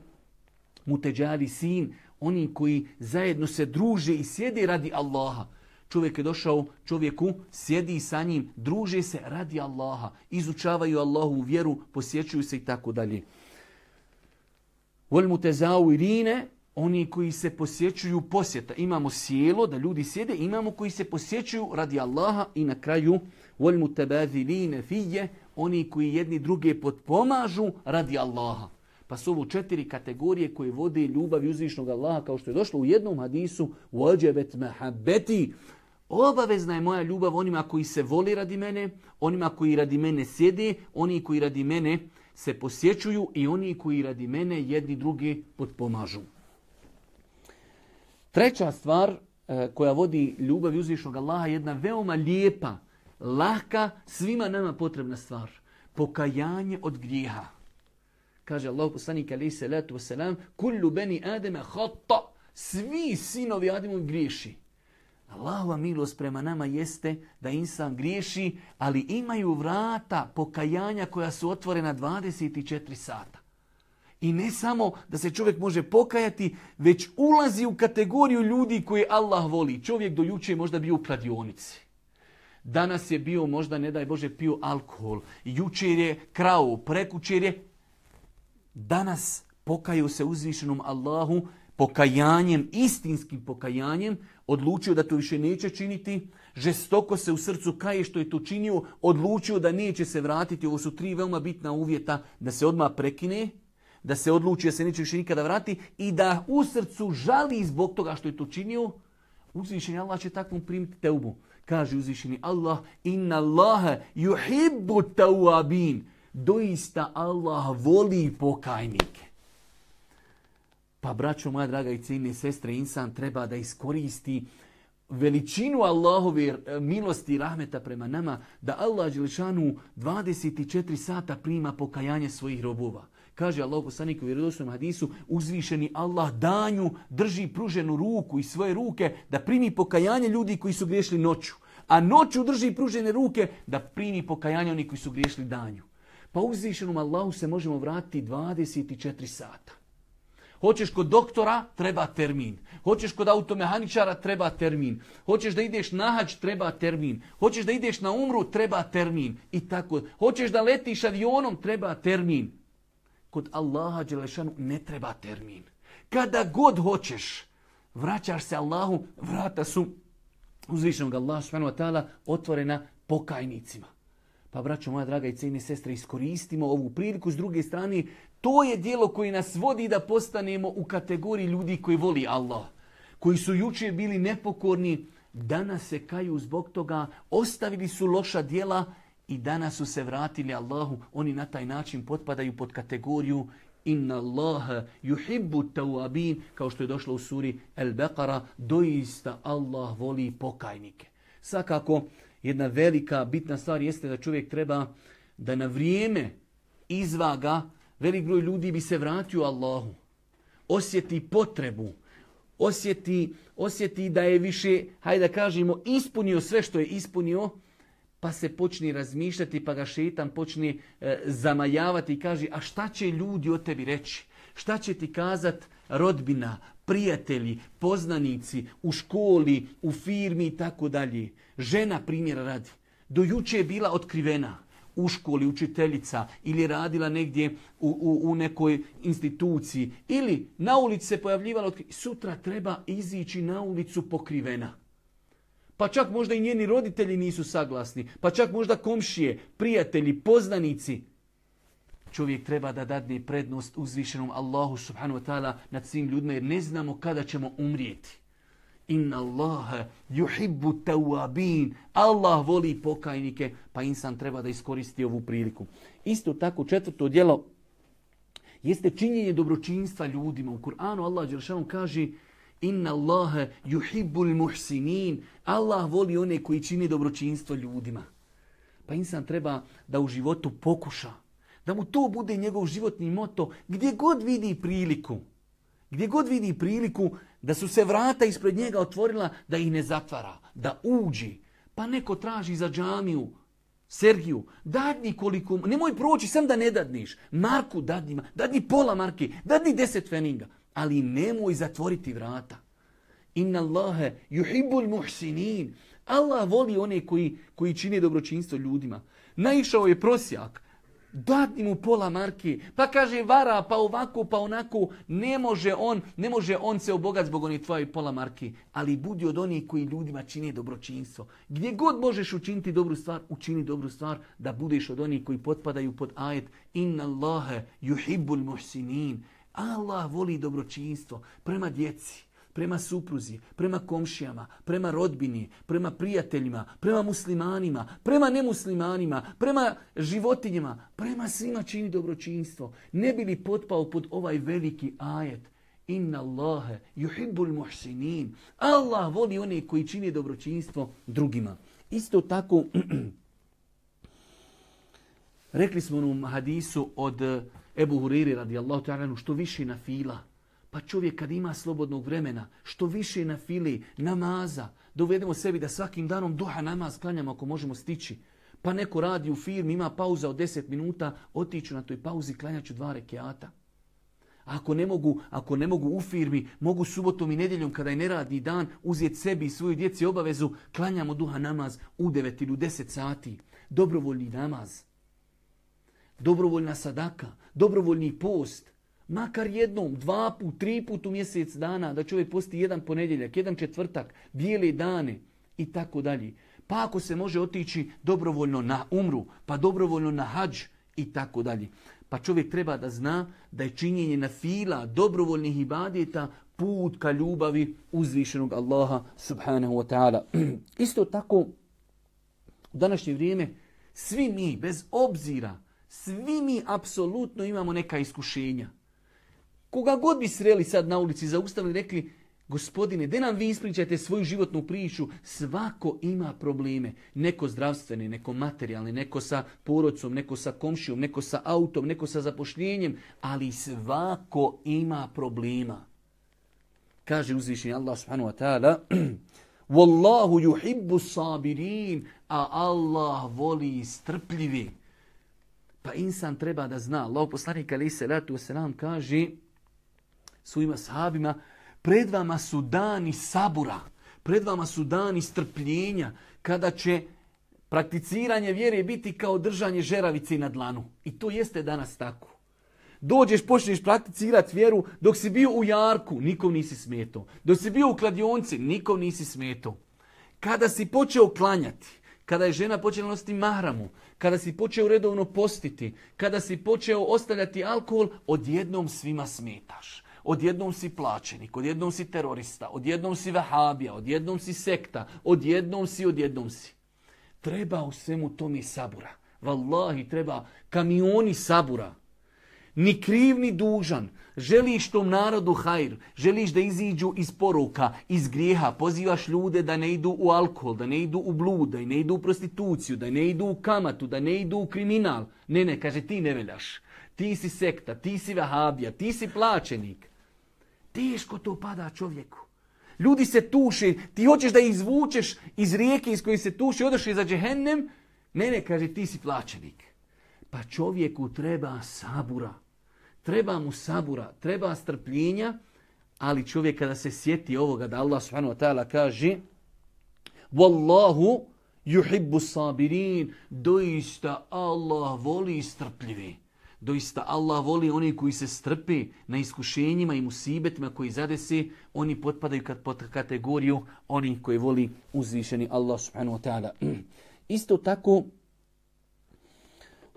Speaker 1: muteđali sin, oni koji zajedno se druže i sjede radi Allaha. Čovjek je došao čovjeku, sjedi sa njim, druže se radi Allaha, izučavaju Allahu vjeru, posjećuju se i tako dalje. Vol irine, oni koji se posjećuju posjeta. Imamo sjelo da ljudi sjede, imamo koji se posjećuju radi Allaha i na kraju vol mutebazirine fije, oni koji jedni druge potpomažu radi Allaha. Pa su ovo četiri kategorije koje vode ljubav i uzvišnog Allaha, kao što je došlo u jednom hadisu, uođebet mehabeti, Obavezna je moja ljubav onima koji se voli radi mene, onima koji radi mene sjede, oni koji radi mene se posjećuju i oni koji radi mene jedni drugi potpomažu. Treća stvar e, koja vodi ljubav i uzvišnog Allaha je jedna veoma lijepa, laka, svima nama potrebna stvar. Pokajanje od grijeha. Kaže Allah poslanik alaihi salatu wasalam, kullu beni ademe hatta, svi sinovi Ademovi griješi. Allahova milost prema nama jeste da insan griješi, ali imaju vrata pokajanja koja su otvorena 24 sata. I ne samo da se čovjek može pokajati, već ulazi u kategoriju ljudi koje Allah voli. Čovjek do juče je možda bio u kladionici. Danas je bio možda, ne daj Bože, pio alkohol. Jučer je krao, prekučer je. Danas pokaju se uzvišenom Allahu pokajanjem, istinskim pokajanjem, odlučio da to više neće činiti, žestoko se u srcu kaje što je to činio, odlučio da neće se vratiti. Ovo su tri veoma bitna uvjeta da se odmah prekine, da se odluči da se neće više nikada vrati i da u srcu žali zbog toga što je to činio, uzvišeni Allah će takvom primiti teubu. Kaže uzvišeni Allah, inna Allahe yuhibbu tawabin. Doista Allah voli pokajnike. Pa braćo moja draga i cijene sestre, insan treba da iskoristi veličinu Allahove eh, milosti i rahmeta prema nama, da Allah Đelešanu 24 sata prima pokajanje svojih robova. Kaže Allah poslanik u hadisu, uzvišeni Allah danju drži pruženu ruku i svoje ruke da primi pokajanje ljudi koji su griješili noću. A noću drži pružene ruke da primi pokajanje oni koji su griješili danju. Pa uzvišenom Allahu se možemo vratiti 24 sata. Hoćeš kod doktora, treba termin. Hoćeš kod automehaničara, treba termin. Hoćeš da ideš na hađ, treba termin. Hoćeš da ideš na umru, treba termin. I tako. Hoćeš da letiš avionom, treba termin. Kod Allaha Đelešanu ne treba termin. Kada god hoćeš, vraćaš se Allahu, vrata su uzvišenog wa otvorena pokajnicima. Pa braćo moja draga i cijene sestre, iskoristimo ovu priliku. S druge strane, to je dijelo koje nas vodi da postanemo u kategoriji ljudi koji voli Allah. Koji su jučer bili nepokorni, danas se kaju zbog toga, ostavili su loša dijela i danas su se vratili Allahu. Oni na taj način potpadaju pod kategoriju Inna Allaha yuhibbu tawabin, kao što je došlo u suri El Beqara, doista Allah voli pokajnike. Svakako, jedna velika, bitna stvar jeste da čovjek treba da na vrijeme izvaga velik broj ljudi bi se vratio Allahu. Osjeti potrebu. Osjeti, osjeti da je više, hajde da kažemo, ispunio sve što je ispunio, pa se počne razmišljati, pa ga šetan počne e, zamajavati i kaže, a šta će ljudi o tebi reći? Šta će ti kazat rodbina, prijatelji, poznanici, u školi, u firmi i tako dalje? Žena primjera radi. Do juče je bila otkrivena u školi, učiteljica ili radila negdje u, u, u nekoj instituciji ili na ulici se pojavljivala, sutra treba izići na ulicu pokrivena. Pa čak možda i njeni roditelji nisu saglasni, pa čak možda komšije, prijatelji, poznanici. Čovjek treba da dadne prednost uzvišenom Allahu subhanahu wa ta'ala nad svim ljudima jer ne znamo kada ćemo umrijeti. Inna Allahe yuhibbu tawabin. Allah voli pokajnike, pa insan treba da iskoristi ovu priliku. Isto tako četvrto djelo jeste činjenje dobročinstva ljudima. U Kur'anu Allah Đeršanu kaže Inna Allahe yuhibbul muhsinin. Allah voli one koji čini dobročinstvo ljudima. Pa insan treba da u životu pokuša. Da mu to bude njegov životni moto gdje god vidi priliku. Gdje god vidi priliku da su se vrata ispred njega otvorila da ih ne zatvara. Da uđi. Pa neko traži za džamiju. Sergiju, dadni koliko, nemoj proći, sam da ne dadniš. Marku dadni, dadni pola marke, dadni deset feninga. Ali nemoj zatvoriti vrata. Inna Allahe yuhibbul muhsinin. Allah voli one koji, koji čine dobročinstvo ljudima. Naišao je prosjak. Dadni mu pola marke. Pa kaže vara, pa ovako, pa onako. Ne može on, ne može on se obogat zbog onih tvoje pola marke. Ali budi od onih koji ljudima čine dobročinstvo. Gdje god možeš učiniti dobru stvar, učini dobru stvar da budeš od onih koji potpadaju pod ajet. Inna Allahe yuhibbul muhsinin. Allah voli dobročinstvo prema djeci prema supruzi, prema komšijama, prema rodbini, prema prijateljima, prema muslimanima, prema nemuslimanima, prema životinjima, prema svima čini dobročinstvo. Ne bi li potpao pod ovaj veliki ajet? Inna Allahe yuhibbul muhsinin. Allah voli one koji čini dobročinstvo drugima. Isto tako, rekli smo u hadisu od Ebu Huriri radijallahu ta'ala što više na fila pa čovjek kad ima slobodnog vremena, što više na fili, namaza, dovedemo sebi da svakim danom duha namaz klanjamo ako možemo stići. Pa neko radi u firmi, ima pauza od 10 minuta, otiću na toj pauzi, klanjaću dva rekeata. ako ne mogu, ako ne mogu u firmi, mogu subotom i nedjeljom kada je neradni dan uzeti sebi i svoju djeci obavezu, klanjamo duha namaz u 9 ili u 10 sati. Dobrovoljni namaz. Dobrovoljna sadaka. Dobrovoljni post. Makar jednom, dva put, tri put u mjesec dana, da čovjek posti jedan ponedjeljak, jedan četvrtak, bijele dane i tako dalje. Pa ako se može otići dobrovoljno na umru, pa dobrovoljno na hađ i tako dalje. Pa čovjek treba da zna da je činjenje na fila dobrovoljnih ibadeta put ka ljubavi uzvišenog Allaha subhanahu wa ta'ala. Isto tako, u današnje vrijeme, svi mi, bez obzira, svi mi apsolutno imamo neka iskušenja. Koga god bi sreli sad na ulici, zaustavili rekli, gospodine, de nam vi ispričajte svoju životnu priču. Svako ima probleme. Neko zdravstvene, neko materijalne, neko sa porodcom, neko sa komšijom, neko sa autom, neko sa zapošljenjem. Ali svako ima problema. Kaže uzvišenje Allah subhanahu wa ta'ala, Wallahu yuhibbu sabirin, a Allah voli strpljivi. Pa insan treba da zna. Allah poslanik alaih salatu wasalam kaže, svojima sahabima, pred vama su dani sabura, pred vama su dani strpljenja, kada će prakticiranje vjere biti kao držanje žeravice na dlanu. I to jeste danas tako. Dođeš, počneš prakticirati vjeru, dok si bio u jarku, nikom nisi smetao. Dok si bio u kladionci, nikom nisi smetao. Kada si počeo klanjati, kada je žena počela nositi mahramu, kada si počeo redovno postiti, kada si počeo ostavljati alkohol, odjednom svima smetaš odjednom si plaćenik, odjednom si terorista, odjednom si vahabija, odjednom si sekta, odjednom si, odjednom si. Treba u svemu tome sabura. Wallahi, treba kamioni sabura. Ni kriv, ni dužan. Želiš tom narodu hajr, želiš da iziđu iz poruka, iz grijeha, pozivaš ljude da ne idu u alkohol, da ne idu u blud, da ne idu u prostituciju, da ne idu u kamatu, da ne idu u kriminal. Ne, ne, kaže ti ne veljaš. Ti si sekta, ti si vahabija, ti si plaćenik. Teško to pada čovjeku. Ljudi se tuše, ti hoćeš da izvučeš iz rijeke iz koje se tuše, odošli za džehennem. Ne, ne, kaže, ti si plaćenik. Pa čovjeku treba sabura. Treba mu sabura, treba strpljenja, ali čovjek kada se sjeti ovoga da Allah subhanahu wa ta'ala kaže Wallahu yuhibbu sabirin. Doista Allah voli strpljivi. Doista Allah voli oni koji se strpe na iskušenjima i musibetima koji zadese, oni potpadaju pod kategoriju oni koji voli uzvišeni Allah subhanahu wa ta'ala. Isto tako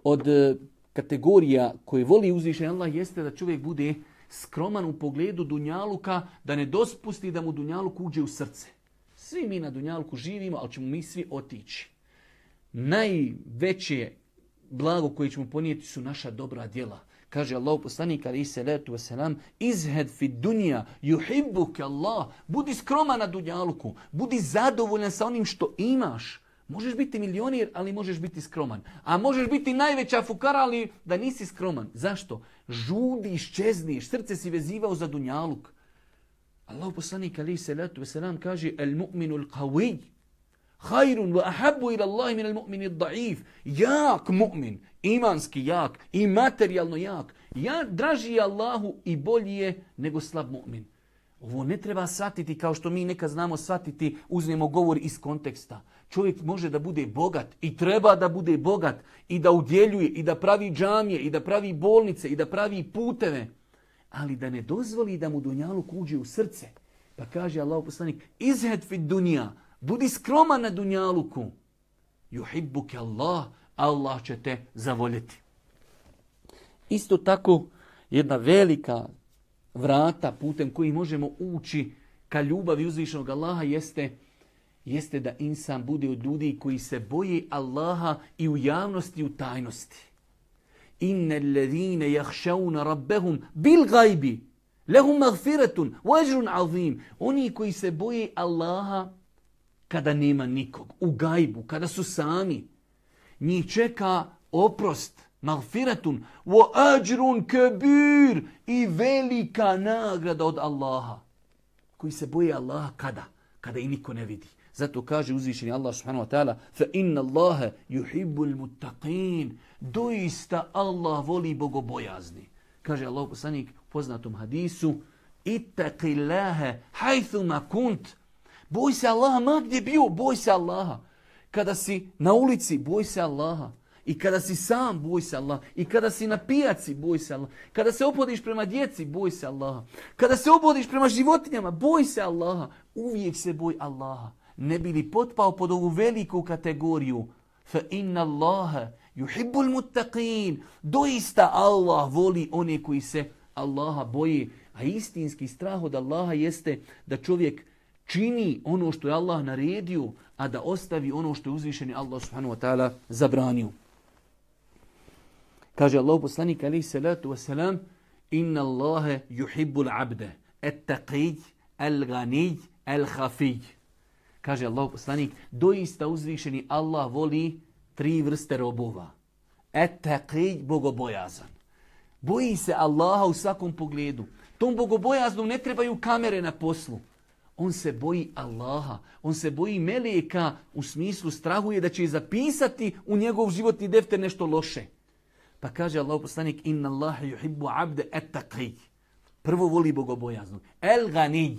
Speaker 1: od e, kategorija koje voli uzvišeni Allah jeste da čovjek bude skroman u pogledu Dunjaluka, da ne dospusti da mu Dunjaluk uđe u srce. Svi mi na Dunjaluku živimo, ali ćemo mi svi otići. Najveće blago koje ćemo ponijeti su naša dobra djela. Kaže Allah poslanik ali se letu wasalam, izhed fi dunja, yuhibbuke Allah, budi skroman na dunjaluku, budi zadovoljan sa onim što imaš. Možeš biti milionir, ali možeš biti skroman. A možeš biti najveća fukara, ali da nisi skroman. Zašto? Žudiš, čezniš, srce si vezivao za dunjaluk. Allah poslanik ali se letu wasalam kaže, el mu'minu al-qawi, Hajrun wa ahabu ila Allahi min al-mu'mini da'if. Jak mu'min, imanski jak i materijalno jak. Ja draži je Allahu i bolji je nego slab mu'min. Ovo ne treba shvatiti kao što mi nekad znamo shvatiti, uzmemo govor iz konteksta. Čovjek može da bude bogat i treba da bude bogat i da udjeljuje i da pravi džamije i da pravi bolnice i da pravi puteve. Ali da ne dozvoli da mu dunjaluk uđe u srce. Pa kaže Allah poslanik, izhed fit dunja, Budi skroman na dunjaluku. Juhibbuke Allah, Allah će te zavoljeti. Isto tako, jedna velika vrata putem koji možemo ući ka ljubavi uzvišenog Allaha jeste, jeste da insan bude od ljudi koji se boji Allaha i u javnosti i u tajnosti. Inne alladhine jahšauna rabbehum bil gajbi. Lehum magfiretun, vajrun azim. Oni koji se boje Allaha kada nema nikog, u gajbu, kada su sami. Njih čeka oprost, malfiratun, wa ajrun kebir i velika nagrada od Allaha. Koji se boje Allaha kada? Kada i niko ne vidi. Zato kaže uzvišeni Allah subhanahu wa ta'ala fa inna Allaha yuhibbul muttaqin. Doista Allah voli bogobojazni. Kaže Allah poslanik u poznatom hadisu ittaqillaha haythu ma kunt Boj se Allaha, ma gdje bio, boj se Allaha. Kada si na ulici, boj se Allaha. I kada si sam, boj se Allaha. I kada si na pijaci, boj se Allaha. Kada se opodiš prema djeci, boj se Allaha. Kada se opodiš prema životinjama, boj se Allaha. Uvijek se boj Allaha. Ne bi li potpao pod ovu veliku kategoriju. Fa inna Allaha yuhibbul muttaqin. Doista Allah voli one koji se Allaha boji. A istinski strah od Allaha jeste da čovjek čini ono što je Allah naredio, a da ostavi ono što je uzvišeni Allah subhanahu wa ta'ala zabranio. Kaže Allah poslanik alaihi salatu wasalam, inna Allahe yuhibbul abde, et taqij, el ganij, el hafij. Kaže Allah poslanik, doista uzvišeni Allah voli tri vrste robova. Et taqij, bogobojazan. Boji se Allaha u svakom pogledu. Tom bogobojaznom ne trebaju kamere na poslu. On se boji Allaha, on se boji Melijeka u smislu strahuje da će zapisati u njegov životni defter nešto loše. Pa kaže Allah poslanik inna Allaha yuhibbu abde ettaqij. Prvo voli bogobojaznog. El ganij,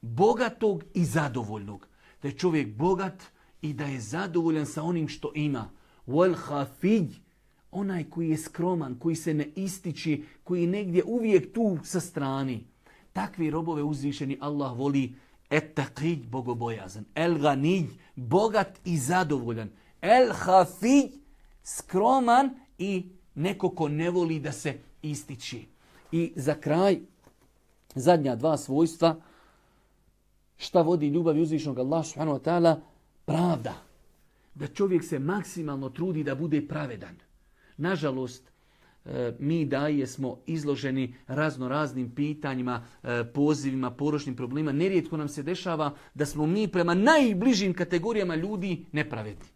Speaker 1: bogatog i zadovoljnog. Da je čovjek bogat i da je zadovoljan sa onim što ima. Wal hafij, onaj koji je skroman, koji se ne ističi, koji je negdje uvijek tu sa strani. Takvi robove uzvišeni Allah voli ettaqij, bogobojazan. El ganij, bogat i zadovoljan. El hafij, skroman i neko ko ne voli da se ističi. I za kraj, zadnja dva svojstva, šta vodi ljubav uzvišnog Allah subhanahu wa ta'ala, pravda. Da čovjek se maksimalno trudi da bude pravedan. Nažalost, mi daje smo izloženi razno raznim pitanjima, e, pozivima, poročnim problemima. Nerijetko nam se dešava da smo mi prema najbližim kategorijama ljudi nepravedni.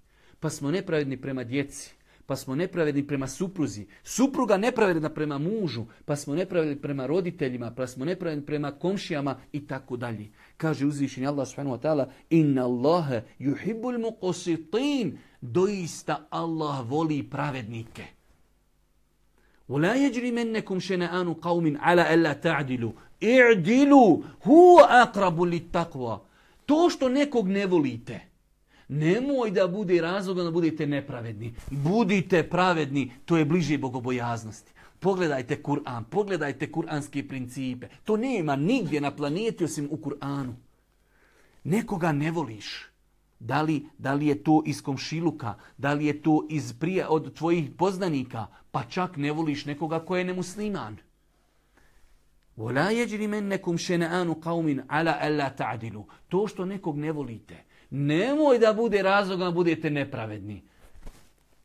Speaker 1: Pa smo nepravedni prema djeci, pa smo nepravedni prema supruzi, supruga nepravedna prema mužu, pa smo nepravedni prema roditeljima, pa smo nepravedni prema komšijama i tako dalje. Kaže uzvišenje Allah subhanahu wa ta'ala Inna Allahe yuhibbul muqositin Doista Allah voli pravednike. ولا يجرمنكم شنآن قوم على ألا تعدلوا اعدلوا هو أقرب للتقوى To što nekog ne volite, nemoj da bude razloga da budete nepravedni. Budite pravedni, to je bliže bogobojaznosti. Pogledajte Kur'an, pogledajte kuranske principe. To nema nigdje na planeti osim u Kur'anu. Nekoga ne voliš. Da li, da li je to iz komšiluka, da li je to iz prije od tvojih poznanika, pa čak ne voliš nekoga ko je nemusliman. وَلَا يَجْرِمَنَّكُمْ شَنَآنُ قَوْمٍ عَلَى أَلَّا تَعْدِلُوا To što nekog ne volite, nemoj da bude razlog da budete nepravedni.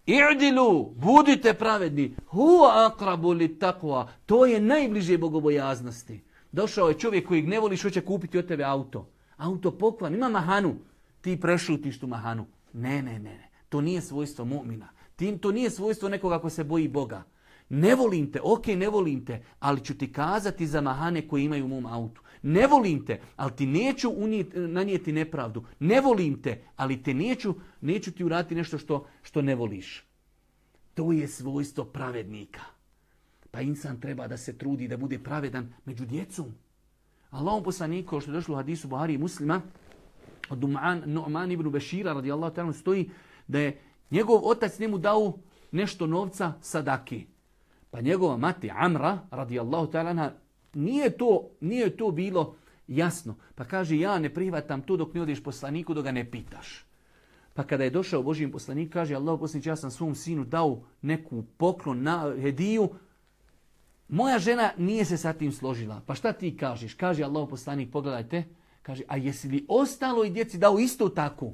Speaker 1: I'dilu, budite pravedni. Huwa aqrabu lit taqwa. To je najbliže bogobojaznosti. Došao je čovjek kojeg ne voliš, hoće kupiti od tebe auto. Auto poklan, ima mahanu. Ti prešutiš tu mahanu. Ne, ne, ne, ne. To nije svojstvo mu'mina. Tim, to nije svojstvo nekoga ko se boji Boga. Ne volim te, ok, ne volim te, ali ću ti kazati za mahane koji imaju u mom autu. Ne volim te, ali ti neću nanijeti nepravdu. Ne volim te, ali te neću, neću ti uraditi nešto što, što ne voliš. To je svojstvo pravednika. Pa insan treba da se trudi da bude pravedan među djecom. Allahom poslaniku, što je došlo u hadisu Buhari i muslima, od Nu'man ibn Bešira radijallahu ta'ala stoji da je njegov otac njemu dao nešto novca sadaki. Pa njegova mati Amra radijallahu ta'ala nije to, nije to bilo jasno. Pa kaže ja ne prihvatam to dok ne odeš poslaniku dok ga ne pitaš. Pa kada je došao Božijem poslanik kaže Allah poslanik ja sam svom sinu dao neku poklon na hediju. Moja žena nije se sa tim složila. Pa šta ti kažeš? Kaže Allah poslanik pogledajte. Kaže a jesi li ostalo i djeci dao isto tako?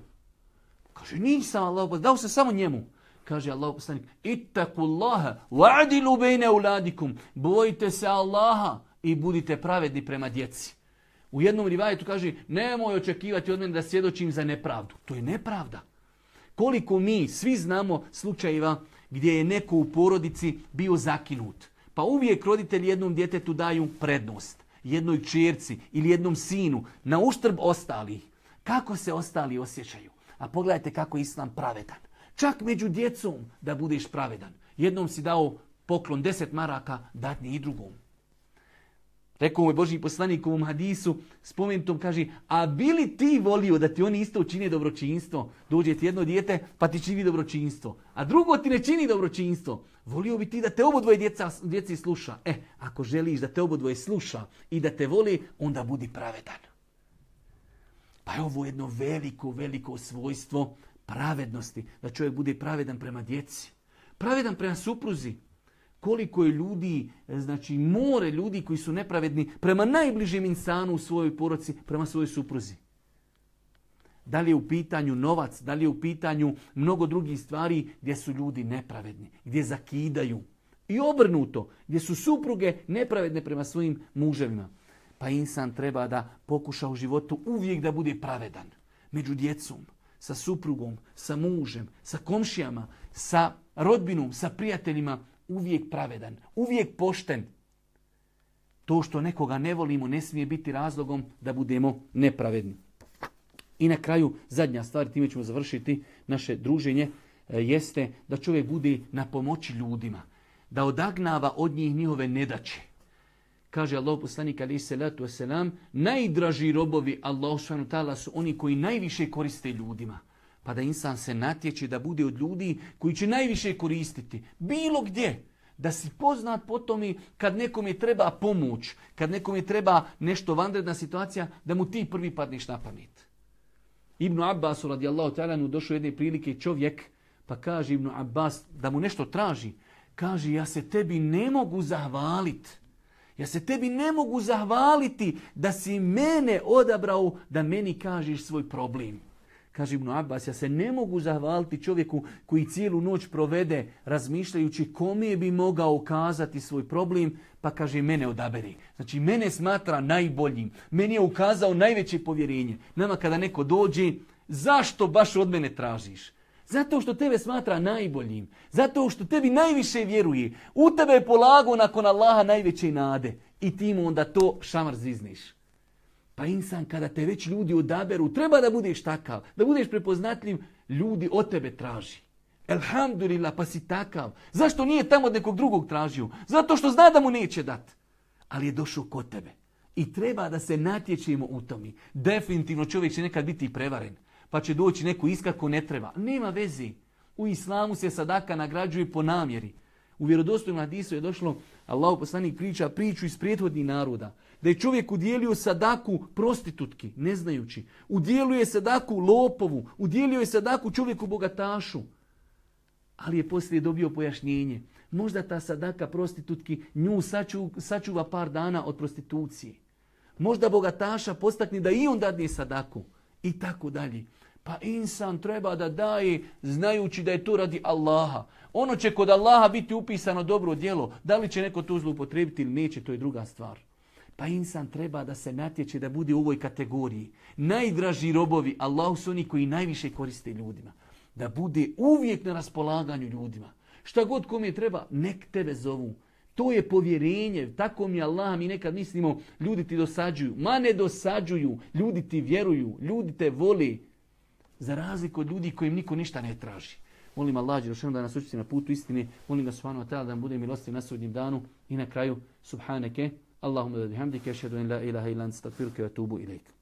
Speaker 1: Kaže nisam Allah. Dao se samo njemu. Kaže Allah poslanik, ittakullaha wa'dilu bejne uladikum. Bojite se Allaha i budite pravedni prema djeci. U jednom rivajetu kaže, nemoj očekivati od mene da svjedočim za nepravdu. To je nepravda. Koliko mi svi znamo slučajeva gdje je neko u porodici bio zakinut. Pa uvijek roditelji jednom djetetu daju prednost. Jednoj čerci ili jednom sinu na uštrb ostalih. Kako se ostali osjećaju? A pogledajte kako je Islam pravedan. Čak među djecom da budeš pravedan. Jednom si dao poklon deset maraka, datni i drugom. Rekao mu je Boži poslanik u ovom hadisu, spomenutom kaže, a bili ti volio da ti oni isto učine dobročinstvo? Dođe ti jedno dijete pa ti čini dobročinstvo, a drugo ti ne čini dobročinstvo. Volio bi ti da te obodvoje djeca, djeci sluša. E, ako želiš da te obodvoje sluša i da te voli, onda budi pravedan. Pa je ovo jedno veliko, veliko svojstvo pravednosti, da čovjek bude pravedan prema djeci. Pravedan prema supruzi, koliko je ljudi, znači more ljudi koji su nepravedni prema najbližem insanu u svojoj poroci, prema svojoj supruzi. Da li je u pitanju novac, da li je u pitanju mnogo drugih stvari gdje su ljudi nepravedni, gdje zakidaju. I obrnuto, gdje su supruge nepravedne prema svojim muževima. Pa insan treba da pokuša u životu uvijek da bude pravedan. Među djecom, sa suprugom, sa mužem, sa komšijama, sa rodbinom, sa prijateljima, uvijek pravedan, uvijek pošten. To što nekoga ne volimo ne smije biti razlogom da budemo nepravedni. I na kraju, zadnja stvar, time ćemo završiti naše druženje, e, jeste da čovjek bude na pomoći ljudima, da odagnava od njih njihove nedaće. Kaže Allah poslanik alaih salatu wasalam, najdraži robovi Allah su oni koji najviše koriste ljudima. Pa da insan se natječe da bude od ljudi koji će najviše koristiti. Bilo gdje. Da si poznat po tome kad nekom je treba pomoć, kad nekom je treba nešto vanredna situacija, da mu ti prvi padneš na pamet. Ibnu Abbasu radijallahu ta'ala došao jedne prilike čovjek, pa kaže Ibnu Abbas da mu nešto traži. Kaže, ja se tebi ne mogu zahvaliti. Ja se tebi ne mogu zahvaliti da si mene odabrao da meni kažeš svoj problem. Kaže Ibn Abbas, ja se ne mogu zahvaliti čovjeku koji cijelu noć provede razmišljajući kome bi mogao ukazati svoj problem, pa kaže mene odaberi. Znači mene smatra najboljim. Meni je ukazao najveće povjerenje. Nama kada neko dođe, zašto baš od mene tražiš? Zato što tebe smatra najboljim. Zato što tebi najviše vjeruje. U tebe je polago nakon Allaha najveće nade. I ti mu onda to šamar zvizniš. Pa insan kada te već ljudi odaberu, treba da budeš takav, da budeš prepoznatljiv, ljudi od tebe traži. Elhamdulillah, pa si takav. Zašto nije tamo nekog drugog tražio? Zato što zna da mu neće dat. Ali je došao kod tebe. I treba da se natječemo u tomi. Definitivno čovjek će nekad biti prevaren. Pa će doći neko iskako ne treba. Nema vezi. U islamu se sadaka nagrađuje po namjeri. U vjerodostojnom hadisu je došlo, Allah poslanik priča priču iz prethodnih naroda da je čovjek udjelio sadaku prostitutki, ne znajući. Udjelio je sadaku lopovu, udjelio je sadaku čovjeku bogatašu. Ali je poslije dobio pojašnjenje. Možda ta sadaka prostitutki nju saču, sačuva par dana od prostitucije. Možda bogataša postakni da i on dadne sadaku. I tako dalje. Pa insan treba da daje znajući da je to radi Allaha. Ono će kod Allaha biti upisano dobro djelo. Da li će neko to zloupotrebiti ili neće, to je druga stvar. Pa insan treba da se natječe da bude u ovoj kategoriji. Najdraži robovi Allahu su oni koji najviše koriste ljudima. Da bude uvijek na raspolaganju ljudima. Šta god kome treba, nek tebe zovu. To je povjerenje, tako mi Allah, mi nekad mislimo, ljudi ti dosađuju. Ma ne dosađuju, ljudi ti vjeruju, ljudi te voli. Za razliku od ljudi kojim niko ništa ne traži. Molim Allah da nas učiti na putu istine. Molim ga subhanahu wa ta'ala da nam bude milosti na sudnjem danu. I na kraju, subhaneke, Allahumma da bihamdike, šedu in la ilaha ilan, stakfiruke, wa tubu ilaik.